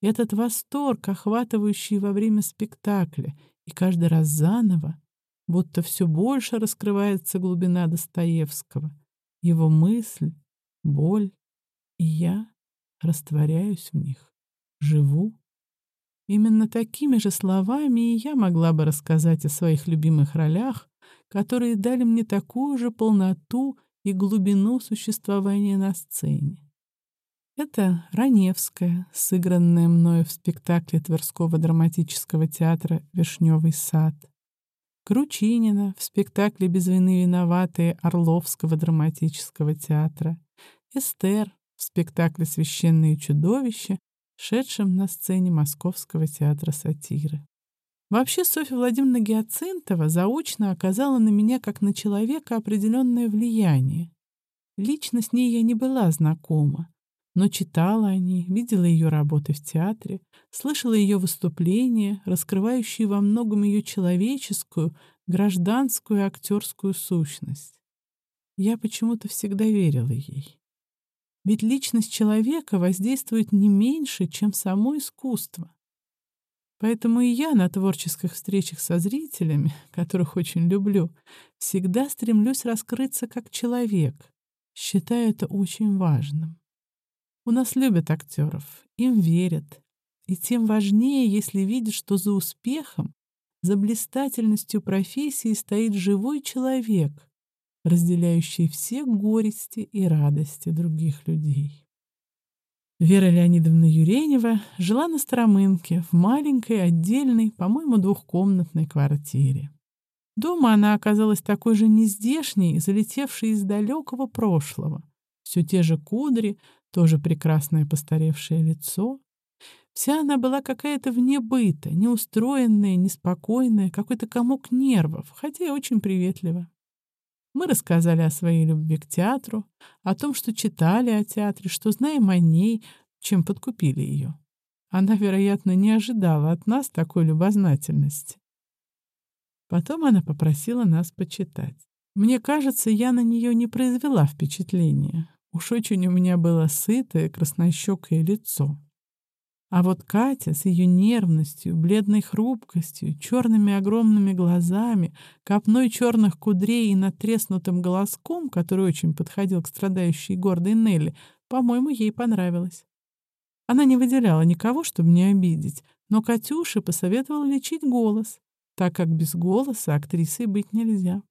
этот восторг, охватывающий во время спектакля, и каждый раз заново, будто все больше раскрывается глубина Достоевского, его мысль, боль, и я растворяюсь в них, живу. Именно такими же словами и я могла бы рассказать о своих любимых ролях, которые дали мне такую же полноту и глубину существования на сцене. Это Раневская, сыгранная мною в спектакле Тверского драматического театра «Вишневый сад», Кручинина в спектакле «Без вины виноватые» Орловского драматического театра, Эстер в спектакле «Священные чудовища», шедшем на сцене Московского театра сатиры. Вообще Софья Владимировна Гиацинтова заочно оказала на меня как на человека определенное влияние. Лично с ней я не была знакома, но читала о ней, видела ее работы в театре, слышала ее выступления, раскрывающие во многом ее человеческую, гражданскую актерскую сущность. я почему-то всегда верила ей. Ведь личность человека воздействует не меньше, чем само искусство. Поэтому и я на творческих встречах со зрителями, которых очень люблю, всегда стремлюсь раскрыться как человек, считаю это очень важным. У нас любят актеров, им верят. И тем важнее, если видят, что за успехом, за блистательностью профессии стоит живой человек, разделяющий все горести и радости других людей. Вера Леонидовна Юренева жила на Старомынке в маленькой, отдельной, по-моему, двухкомнатной квартире. Дома она оказалась такой же нездешней, залетевшей из далекого прошлого. Все те же кудри, тоже прекрасное постаревшее лицо. Вся она была какая-то вне быта, неустроенная, неспокойная, какой-то комок нервов, хотя и очень приветлива. Мы рассказали о своей любви к театру, о том, что читали о театре, что знаем о ней, чем подкупили ее. Она, вероятно, не ожидала от нас такой любознательности. Потом она попросила нас почитать. Мне кажется, я на нее не произвела впечатления. Уж очень у меня было сытое, краснощекое лицо. А вот Катя с ее нервностью, бледной хрупкостью, черными огромными глазами, копной черных кудрей и натреснутым голоском, который очень подходил к страдающей гордой Нелли, по-моему, ей понравилось. Она не выделяла никого, чтобы не обидеть, но Катюше посоветовала лечить голос, так как без голоса актрисой быть нельзя.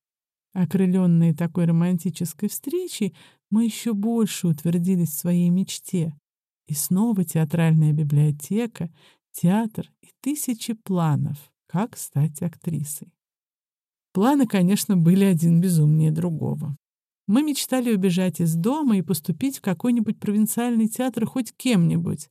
Окрыленные такой романтической встречей, мы еще больше утвердились в своей мечте и снова театральная библиотека, театр и тысячи планов, как стать актрисой. Планы, конечно, были один безумнее другого. Мы мечтали убежать из дома и поступить в какой-нибудь провинциальный театр хоть кем-нибудь.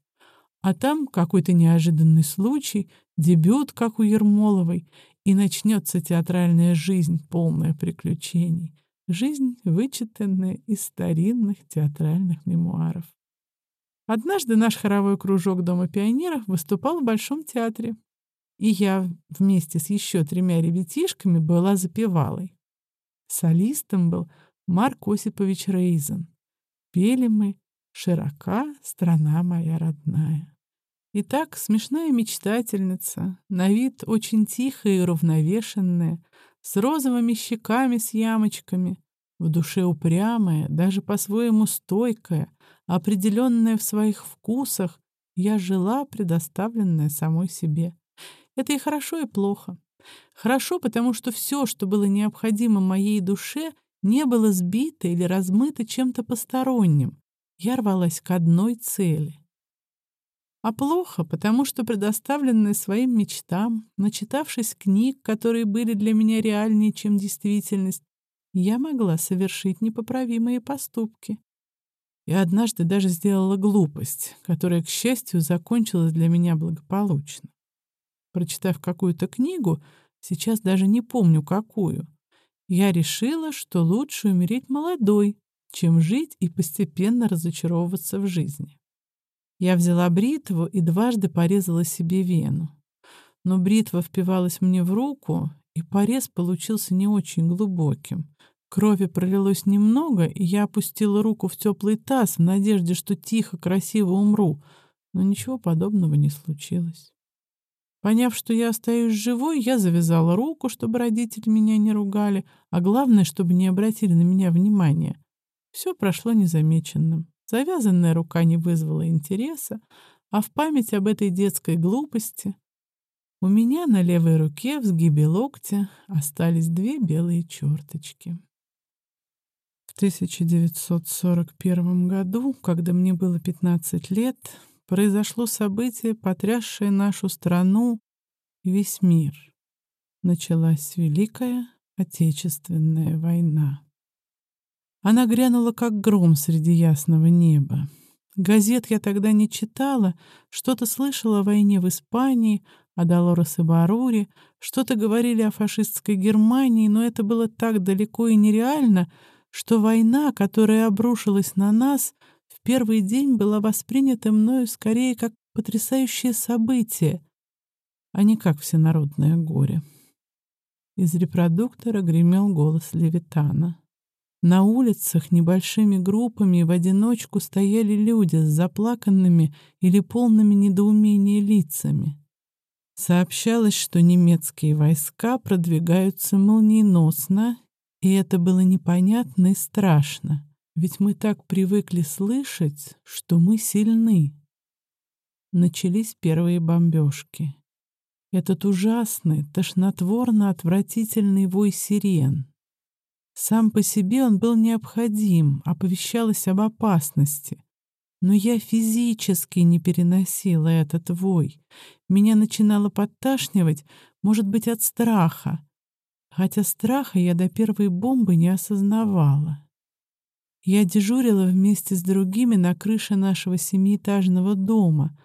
А там какой-то неожиданный случай, дебют, как у Ермоловой, и начнется театральная жизнь, полная приключений. Жизнь, вычитанная из старинных театральных мемуаров. Однажды наш хоровой кружок Дома пионеров выступал в Большом театре, и я вместе с еще тремя ребятишками была запевалой. Солистом был Марк Осипович Рейзен. Пели мы «Широка страна моя родная». Итак, смешная мечтательница, на вид очень тихая и уравновешенная, с розовыми щеками с ямочками, в душе упрямая, даже по-своему стойкая, определенная в своих вкусах, я жила, предоставленная самой себе. Это и хорошо, и плохо. Хорошо, потому что все, что было необходимо моей душе, не было сбито или размыто чем-то посторонним. Я рвалась к одной цели. А плохо, потому что, предоставленная своим мечтам, начитавшись книг, которые были для меня реальнее, чем действительность, я могла совершить непоправимые поступки. И однажды даже сделала глупость, которая, к счастью, закончилась для меня благополучно. Прочитав какую-то книгу, сейчас даже не помню какую, я решила, что лучше умереть молодой, чем жить и постепенно разочаровываться в жизни. Я взяла бритву и дважды порезала себе вену. Но бритва впивалась мне в руку, и порез получился не очень глубоким. Крови пролилось немного, и я опустила руку в теплый таз в надежде, что тихо, красиво умру, но ничего подобного не случилось. Поняв, что я остаюсь живой, я завязала руку, чтобы родители меня не ругали, а главное, чтобы не обратили на меня внимания. Все прошло незамеченным. Завязанная рука не вызвала интереса, а в память об этой детской глупости у меня на левой руке в сгибе локтя остались две белые черточки. 1941 году, когда мне было 15 лет, произошло событие, потрясшее нашу страну и весь мир. Началась Великая Отечественная война. Она грянула, как гром среди ясного неба. Газет я тогда не читала, что-то слышала о войне в Испании, о Долорес и Баруре, что-то говорили о фашистской Германии, но это было так далеко и нереально — что война, которая обрушилась на нас, в первый день была воспринята мною скорее как потрясающее событие, а не как всенародное горе. Из репродуктора гремел голос Левитана. На улицах небольшими группами в одиночку стояли люди с заплаканными или полными недоумения лицами. Сообщалось, что немецкие войска продвигаются молниеносно, и это было непонятно и страшно, ведь мы так привыкли слышать, что мы сильны. Начались первые бомбежки. Этот ужасный, тошнотворно-отвратительный вой сирен. Сам по себе он был необходим, оповещалось об опасности. Но я физически не переносила этот вой. Меня начинало подташнивать, может быть, от страха. Хотя страха я до первой бомбы не осознавала. Я дежурила вместе с другими на крыше нашего семиэтажного дома,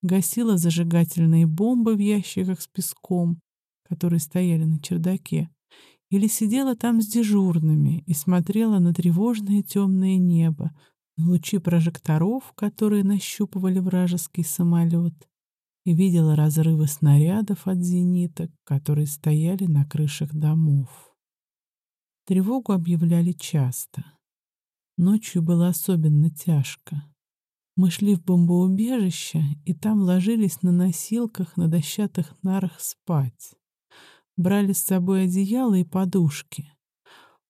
гасила зажигательные бомбы в ящиках с песком, которые стояли на чердаке, или сидела там с дежурными и смотрела на тревожное темное небо, на лучи прожекторов, которые нащупывали вражеский самолет, и видела разрывы снарядов от зениток, которые стояли на крышах домов. Тревогу объявляли часто. Ночью было особенно тяжко. Мы шли в бомбоубежище, и там ложились на носилках на дощатых нарах спать брали с собой одеяло и подушки.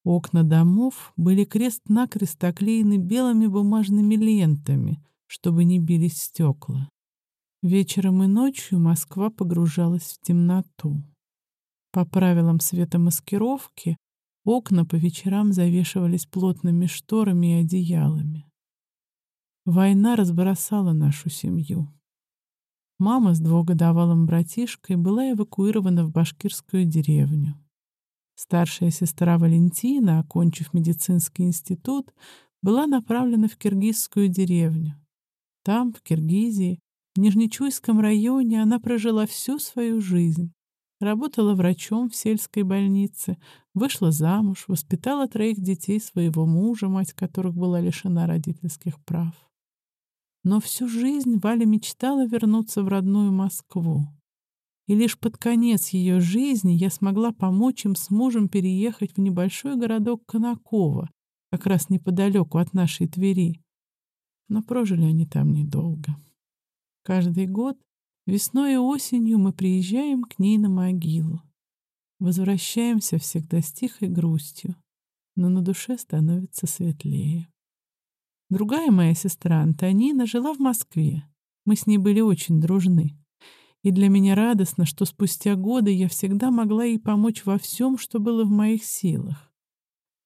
Окна домов были крест-накрест оклеены белыми бумажными лентами, чтобы не бились стекла. Вечером и ночью Москва погружалась в темноту. По правилам светомаскировки окна по вечерам завешивались плотными шторами и одеялами. Война разбросала нашу семью. Мама с двухгодовалым братишкой была эвакуирована в башкирскую деревню. Старшая сестра Валентина, окончив медицинский институт, была направлена в киргизскую деревню. Там, в Киргизии, в Нижнечуйском районе, она прожила всю свою жизнь. Работала врачом в сельской больнице, вышла замуж, воспитала троих детей своего мужа, мать которых была лишена родительских прав. Но всю жизнь Валя мечтала вернуться в родную Москву. И лишь под конец ее жизни я смогла помочь им с мужем переехать в небольшой городок Конаково, как раз неподалеку от нашей Твери. Но прожили они там недолго. Каждый год весной и осенью мы приезжаем к ней на могилу. Возвращаемся всегда с тихой грустью, но на душе становится светлее. Другая моя сестра Антонина жила в Москве. Мы с ней были очень дружны. И для меня радостно, что спустя годы я всегда могла ей помочь во всем, что было в моих силах.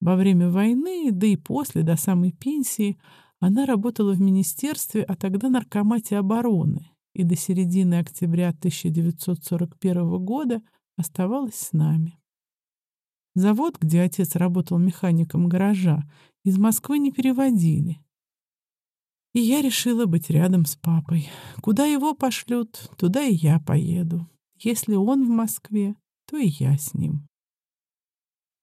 Во время войны, да и после, до самой пенсии, она работала в министерстве, а тогда наркомате обороны, и до середины октября 1941 года оставалась с нами. Завод, где отец работал механиком гаража, из Москвы не переводили. И я решила быть рядом с папой. Куда его пошлют, туда и я поеду. Если он в Москве, то и я с ним.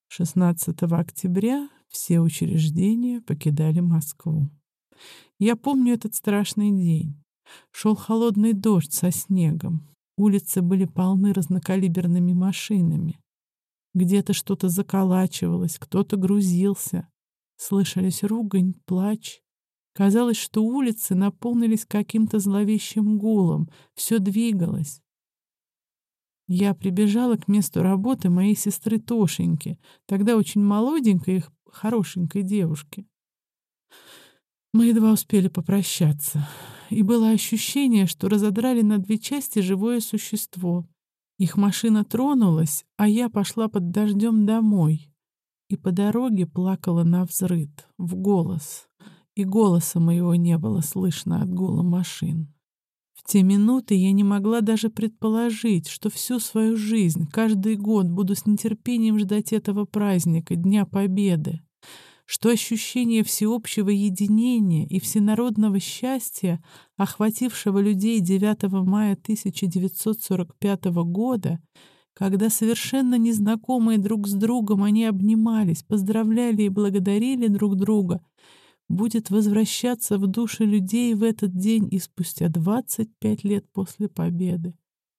16 октября все учреждения покидали Москву. Я помню этот страшный день. Шел холодный дождь со снегом. Улицы были полны разнокалиберными машинами. Где-то что-то заколачивалось, кто-то грузился. Слышались ругань, плач. Казалось, что улицы наполнились каким-то зловещим гулом, все двигалось. Я прибежала к месту работы моей сестры Тошеньки, тогда очень молоденькой и хорошенькой девушки. Мы едва успели попрощаться, и было ощущение, что разодрали на две части живое существо. Их машина тронулась, а я пошла под дождем домой, и по дороге плакала на взрыд, в голос — и голоса моего не было слышно от гула машин. В те минуты я не могла даже предположить, что всю свою жизнь, каждый год буду с нетерпением ждать этого праздника, Дня Победы, что ощущение всеобщего единения и всенародного счастья, охватившего людей 9 мая 1945 года, когда совершенно незнакомые друг с другом они обнимались, поздравляли и благодарили друг друга, будет возвращаться в души людей в этот день и спустя 25 лет после победы,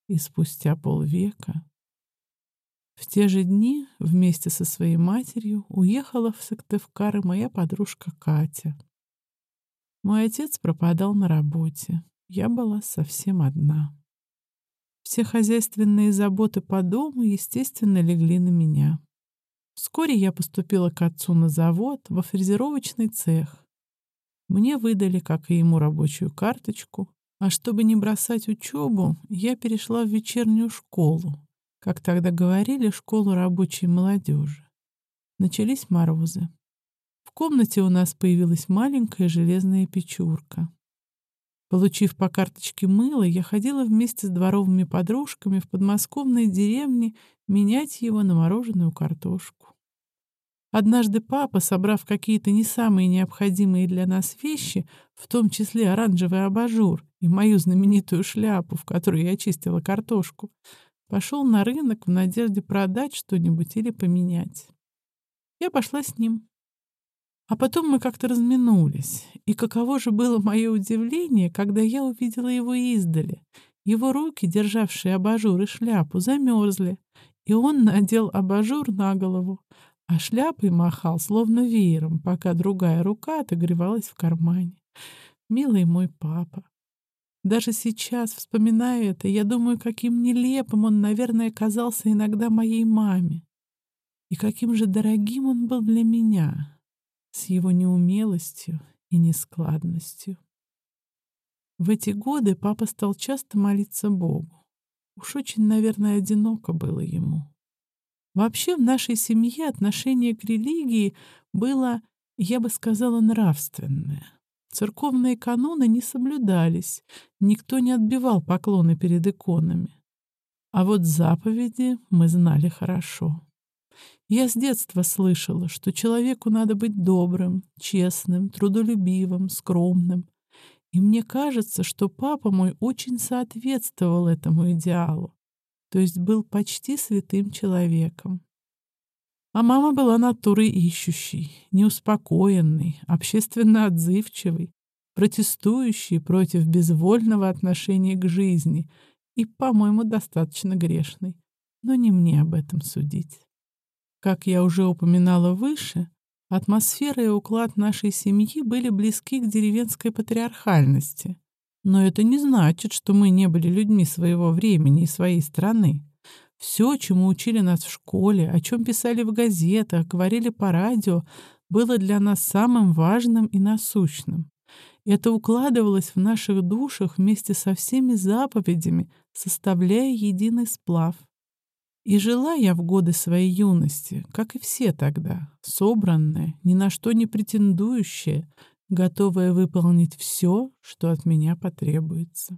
и спустя полвека. В те же дни вместе со своей матерью уехала в Сыктывкар и моя подружка Катя. Мой отец пропадал на работе. Я была совсем одна. Все хозяйственные заботы по дому, естественно, легли на меня. Вскоре я поступила к отцу на завод, во фрезеровочный цех. Мне выдали, как и ему, рабочую карточку, а чтобы не бросать учебу, я перешла в вечернюю школу, как тогда говорили, школу рабочей молодежи. Начались морозы. В комнате у нас появилась маленькая железная печурка. Получив по карточке мыло, я ходила вместе с дворовыми подружками в подмосковной деревне менять его на мороженую картошку. Однажды папа, собрав какие-то не самые необходимые для нас вещи, в том числе оранжевый абажур и мою знаменитую шляпу, в которой я чистила картошку, пошел на рынок в надежде продать что-нибудь или поменять. Я пошла с ним. А потом мы как-то разминулись. И каково же было мое удивление, когда я увидела его издали. Его руки, державшие абажур и шляпу, замерзли, и он надел абажур на голову, а шляпой махал, словно веером, пока другая рука отогревалась в кармане. Милый мой папа. Даже сейчас, вспоминая это, я думаю, каким нелепым он, наверное, казался иногда моей маме. И каким же дорогим он был для меня с его неумелостью и нескладностью. В эти годы папа стал часто молиться Богу. Уж очень, наверное, одиноко было ему. Вообще в нашей семье отношение к религии было, я бы сказала, нравственное. Церковные каноны не соблюдались, никто не отбивал поклоны перед иконами. А вот заповеди мы знали хорошо. Я с детства слышала, что человеку надо быть добрым, честным, трудолюбивым, скромным. И мне кажется, что папа мой очень соответствовал этому идеалу, то есть был почти святым человеком. А мама была натурой ищущей, неуспокоенной, общественно отзывчивой, протестующей против безвольного отношения к жизни и, по-моему, достаточно грешной. Но не мне об этом судить. Как я уже упоминала выше, атмосфера и уклад нашей семьи были близки к деревенской патриархальности. Но это не значит, что мы не были людьми своего времени и своей страны. Все, чему учили нас в школе, о чем писали в газетах, говорили по радио, было для нас самым важным и насущным. Это укладывалось в наших душах вместе со всеми заповедями, составляя единый сплав. И жила я в годы своей юности, как и все тогда, собранная, ни на что не претендующая, готовая выполнить все, что от меня потребуется.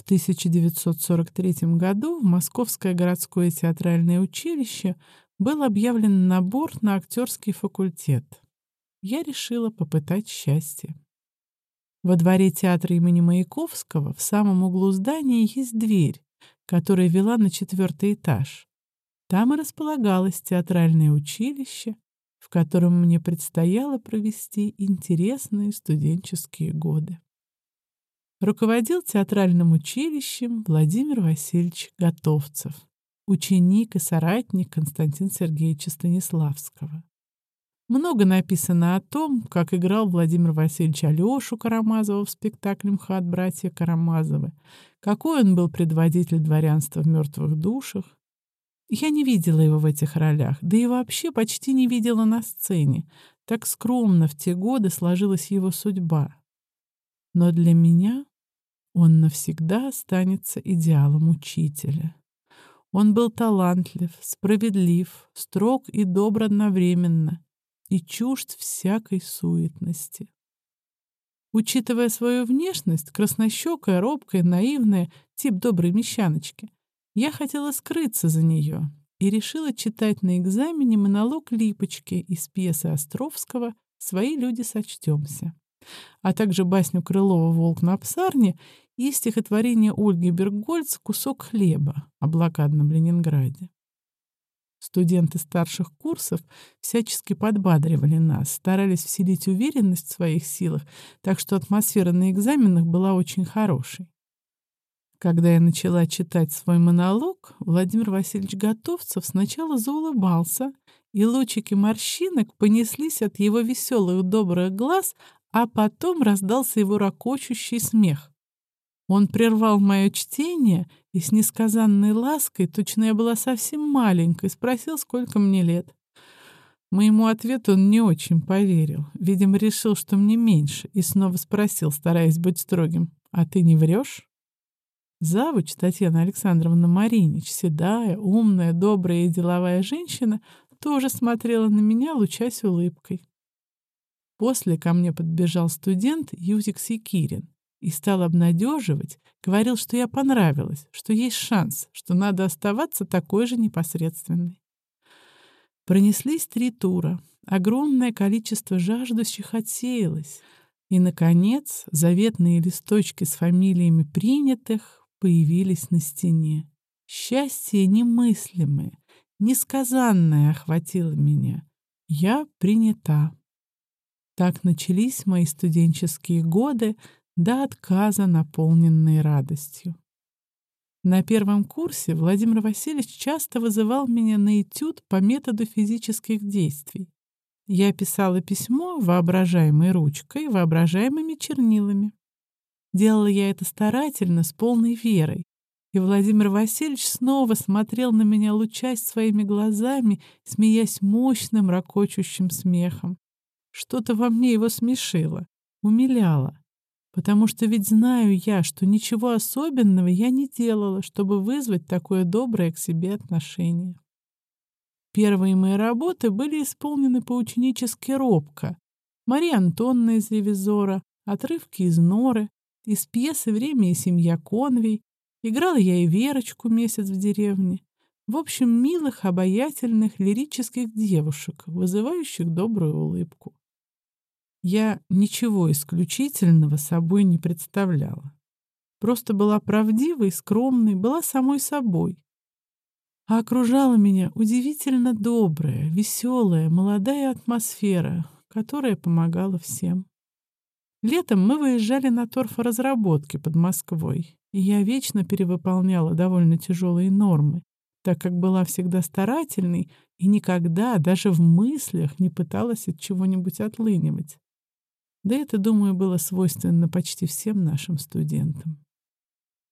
В 1943 году в Московское городское театральное училище был объявлен набор на актерский факультет. Я решила попытать счастье. Во дворе театра имени Маяковского в самом углу здания есть дверь, которая вела на четвертый этаж. Там и располагалось театральное училище, в котором мне предстояло провести интересные студенческие годы. Руководил театральным училищем Владимир Васильевич Готовцев, ученик и соратник Константина Сергеевича Станиславского. Много написано о том, как играл Владимир Васильевич Алёшу Карамазова в спектакле «МХАТ. Братья Карамазовы», какой он был предводитель дворянства в мертвых душах. Я не видела его в этих ролях, да и вообще почти не видела на сцене. Так скромно в те годы сложилась его судьба. Но для меня он навсегда останется идеалом учителя. Он был талантлив, справедлив, строг и добр одновременно — и чужд всякой суетности. Учитывая свою внешность, краснощекая, робкая, наивная, тип доброй мещаночки, я хотела скрыться за нее и решила читать на экзамене монолог Липочки из пьесы Островского «Свои люди сочтемся», а также басню Крылова «Волк на псарне» и стихотворение Ольги Бергольц «Кусок хлеба» о блокадном Ленинграде. Студенты старших курсов всячески подбадривали нас, старались вселить уверенность в своих силах, так что атмосфера на экзаменах была очень хорошей. Когда я начала читать свой монолог, Владимир Васильевич Готовцев сначала заулыбался, и лучики морщинок понеслись от его веселых добрых глаз, а потом раздался его ракочущий смех. Он прервал мое чтение и с несказанной лаской, точно я была совсем маленькой, спросил, сколько мне лет. Моему ответу он не очень поверил. Видимо, решил, что мне меньше, и снова спросил, стараясь быть строгим, «А ты не врешь?» Завуч Татьяна Александровна Маринич, седая, умная, добрая и деловая женщина, тоже смотрела на меня, лучась улыбкой. После ко мне подбежал студент Юзик Секирин и стал обнадеживать, говорил, что я понравилась, что есть шанс, что надо оставаться такой же непосредственной. Пронеслись три тура. Огромное количество жаждущих отсеялось. И, наконец, заветные листочки с фамилиями принятых появились на стене. Счастье немыслимое, несказанное охватило меня. Я принята. Так начались мои студенческие годы, до отказа наполненные радостью. На первом курсе Владимир Васильевич часто вызывал меня на этюд по методу физических действий. Я писала письмо воображаемой ручкой, воображаемыми чернилами. Делала я это старательно, с полной верой. И Владимир Васильевич снова смотрел на меня, лучась своими глазами, смеясь мощным, ракочущим смехом. Что-то во мне его смешило, умиляло. Потому что ведь знаю я, что ничего особенного я не делала, чтобы вызвать такое доброе к себе отношение. Первые мои работы были исполнены поученически робко. Мария Антонна из «Ревизора», отрывки из «Норы», из пьесы «Время и семья Конвей». Играла я и Верочку месяц в деревне. В общем, милых, обаятельных, лирических девушек, вызывающих добрую улыбку. Я ничего исключительного собой не представляла. Просто была правдивой, скромной, была самой собой. А окружала меня удивительно добрая, веселая, молодая атмосфера, которая помогала всем. Летом мы выезжали на торфоразработки под Москвой, и я вечно перевыполняла довольно тяжелые нормы, так как была всегда старательной и никогда, даже в мыслях, не пыталась от чего-нибудь отлынивать. Да это, думаю, было свойственно почти всем нашим студентам.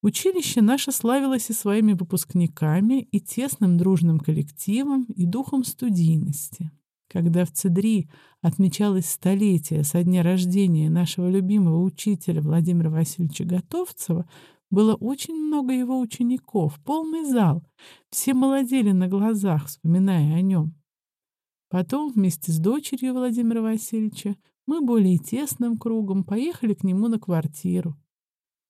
Училище наше славилось и своими выпускниками, и тесным дружным коллективом, и духом студийности. Когда в ЦДРИ отмечалось столетие со дня рождения нашего любимого учителя Владимира Васильевича Готовцева, было очень много его учеников, полный зал. Все молодели на глазах, вспоминая о нем. Потом вместе с дочерью Владимира Васильевича мы более тесным кругом поехали к нему на квартиру.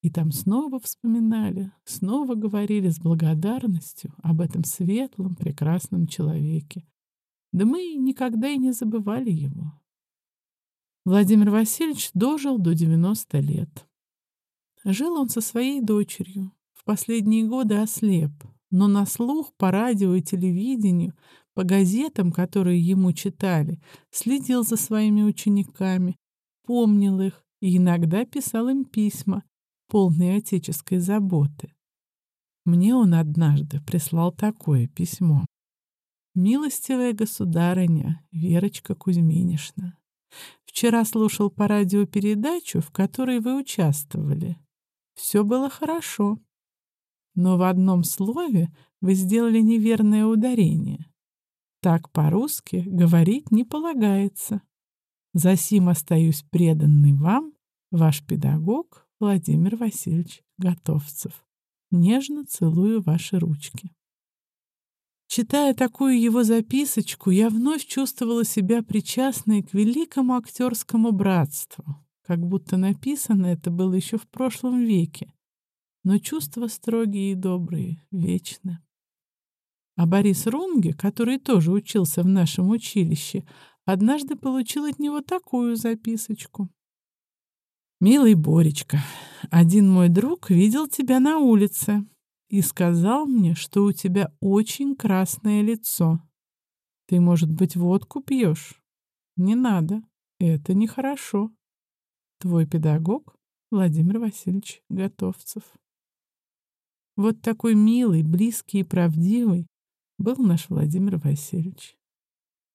И там снова вспоминали, снова говорили с благодарностью об этом светлом, прекрасном человеке. Да мы никогда и не забывали его. Владимир Васильевич дожил до 90 лет. Жил он со своей дочерью. В последние годы ослеп, но на слух по радио и телевидению по газетам, которые ему читали, следил за своими учениками, помнил их и иногда писал им письма, полные отеческой заботы. Мне он однажды прислал такое письмо. «Милостивая государыня Верочка Кузьминишна, вчера слушал по радио передачу, в которой вы участвовали. Все было хорошо, но в одном слове вы сделали неверное ударение. Так по-русски говорить не полагается. Засим остаюсь преданный вам, ваш педагог Владимир Васильевич Готовцев. Нежно целую ваши ручки. Читая такую его записочку, я вновь чувствовала себя причастной к великому актерскому братству, как будто написано это было еще в прошлом веке, но чувства строгие и добрые, вечны. А Борис Рунге, который тоже учился в нашем училище, однажды получил от него такую записочку. «Милый Боречка, один мой друг видел тебя на улице и сказал мне, что у тебя очень красное лицо. Ты, может быть, водку пьешь? Не надо, это нехорошо. Твой педагог Владимир Васильевич Готовцев». Вот такой милый, близкий и правдивый был наш Владимир Васильевич.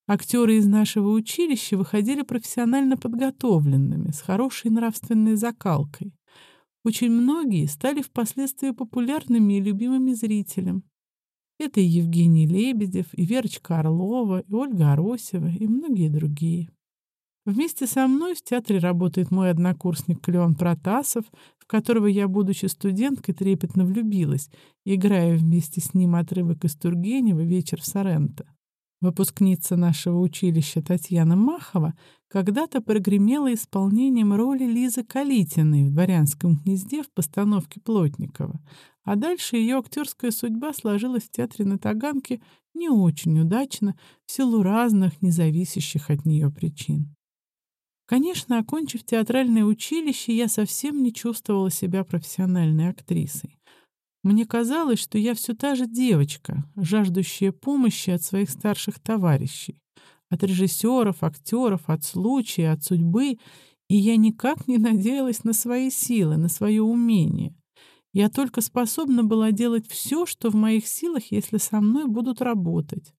Актеры из нашего училища выходили профессионально подготовленными, с хорошей нравственной закалкой. Очень многие стали впоследствии популярными и любимыми зрителям. Это и Евгений Лебедев, и Верочка Орлова, и Ольга Аросева, и многие другие. Вместе со мной в театре работает мой однокурсник Леон Протасов, в которого я, будучи студенткой, трепетно влюбилась, играя вместе с ним отрывок из Тургенева «Вечер в Соренто». Выпускница нашего училища Татьяна Махова когда-то прогремела исполнением роли Лизы Калитиной в «Дворянском гнезде» в постановке Плотникова, а дальше ее актерская судьба сложилась в театре на Таганке не очень удачно в силу разных независящих от нее причин. Конечно, окончив театральное училище, я совсем не чувствовала себя профессиональной актрисой. Мне казалось, что я все та же девочка, жаждущая помощи от своих старших товарищей, от режиссеров, актеров, от случая, от судьбы, и я никак не надеялась на свои силы, на свое умение. Я только способна была делать все, что в моих силах, если со мной будут работать.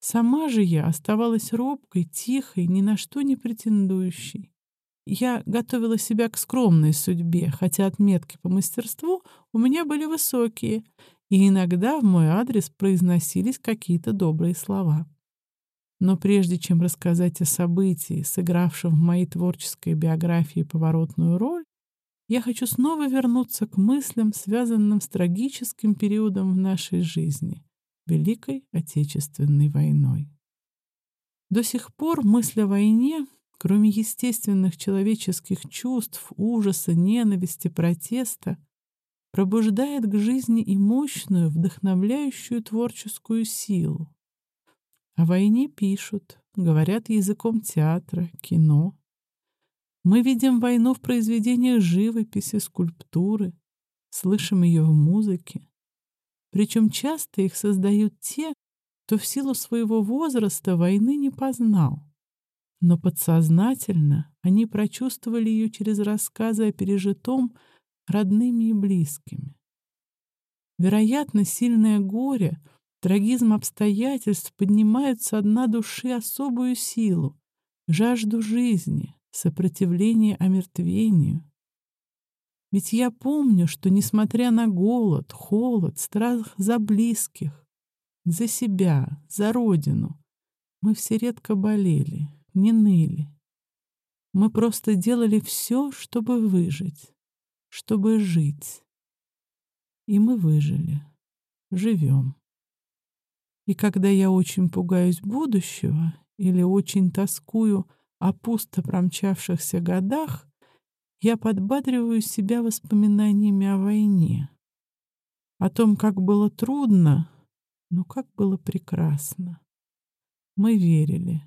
Сама же я оставалась робкой, тихой, ни на что не претендующей. Я готовила себя к скромной судьбе, хотя отметки по мастерству у меня были высокие, и иногда в мой адрес произносились какие-то добрые слова. Но прежде чем рассказать о событии, сыгравшем в моей творческой биографии поворотную роль, я хочу снова вернуться к мыслям, связанным с трагическим периодом в нашей жизни — Великой Отечественной войной. До сих пор мысль о войне кроме естественных человеческих чувств, ужаса, ненависти, протеста, пробуждает к жизни и мощную, вдохновляющую творческую силу. О войне пишут, говорят языком театра, кино. Мы видим войну в произведениях живописи, скульптуры, слышим ее в музыке. Причем часто их создают те, кто в силу своего возраста войны не познал. Но подсознательно они прочувствовали ее через рассказы о пережитом родными и близкими. Вероятно, сильное горе, трагизм обстоятельств поднимают со дна души особую силу, жажду жизни, сопротивление омертвению. Ведь я помню, что, несмотря на голод, холод, страх за близких, за себя, за родину, мы все редко болели, не ныли. Мы просто делали все, чтобы выжить, чтобы жить. И мы выжили, живем. И когда я очень пугаюсь будущего или очень тоскую о пусто промчавшихся годах, я подбадриваю себя воспоминаниями о войне, о том, как было трудно, но как было прекрасно. Мы верили,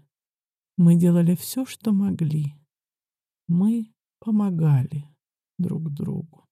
мы делали все, что могли. Мы помогали друг другу.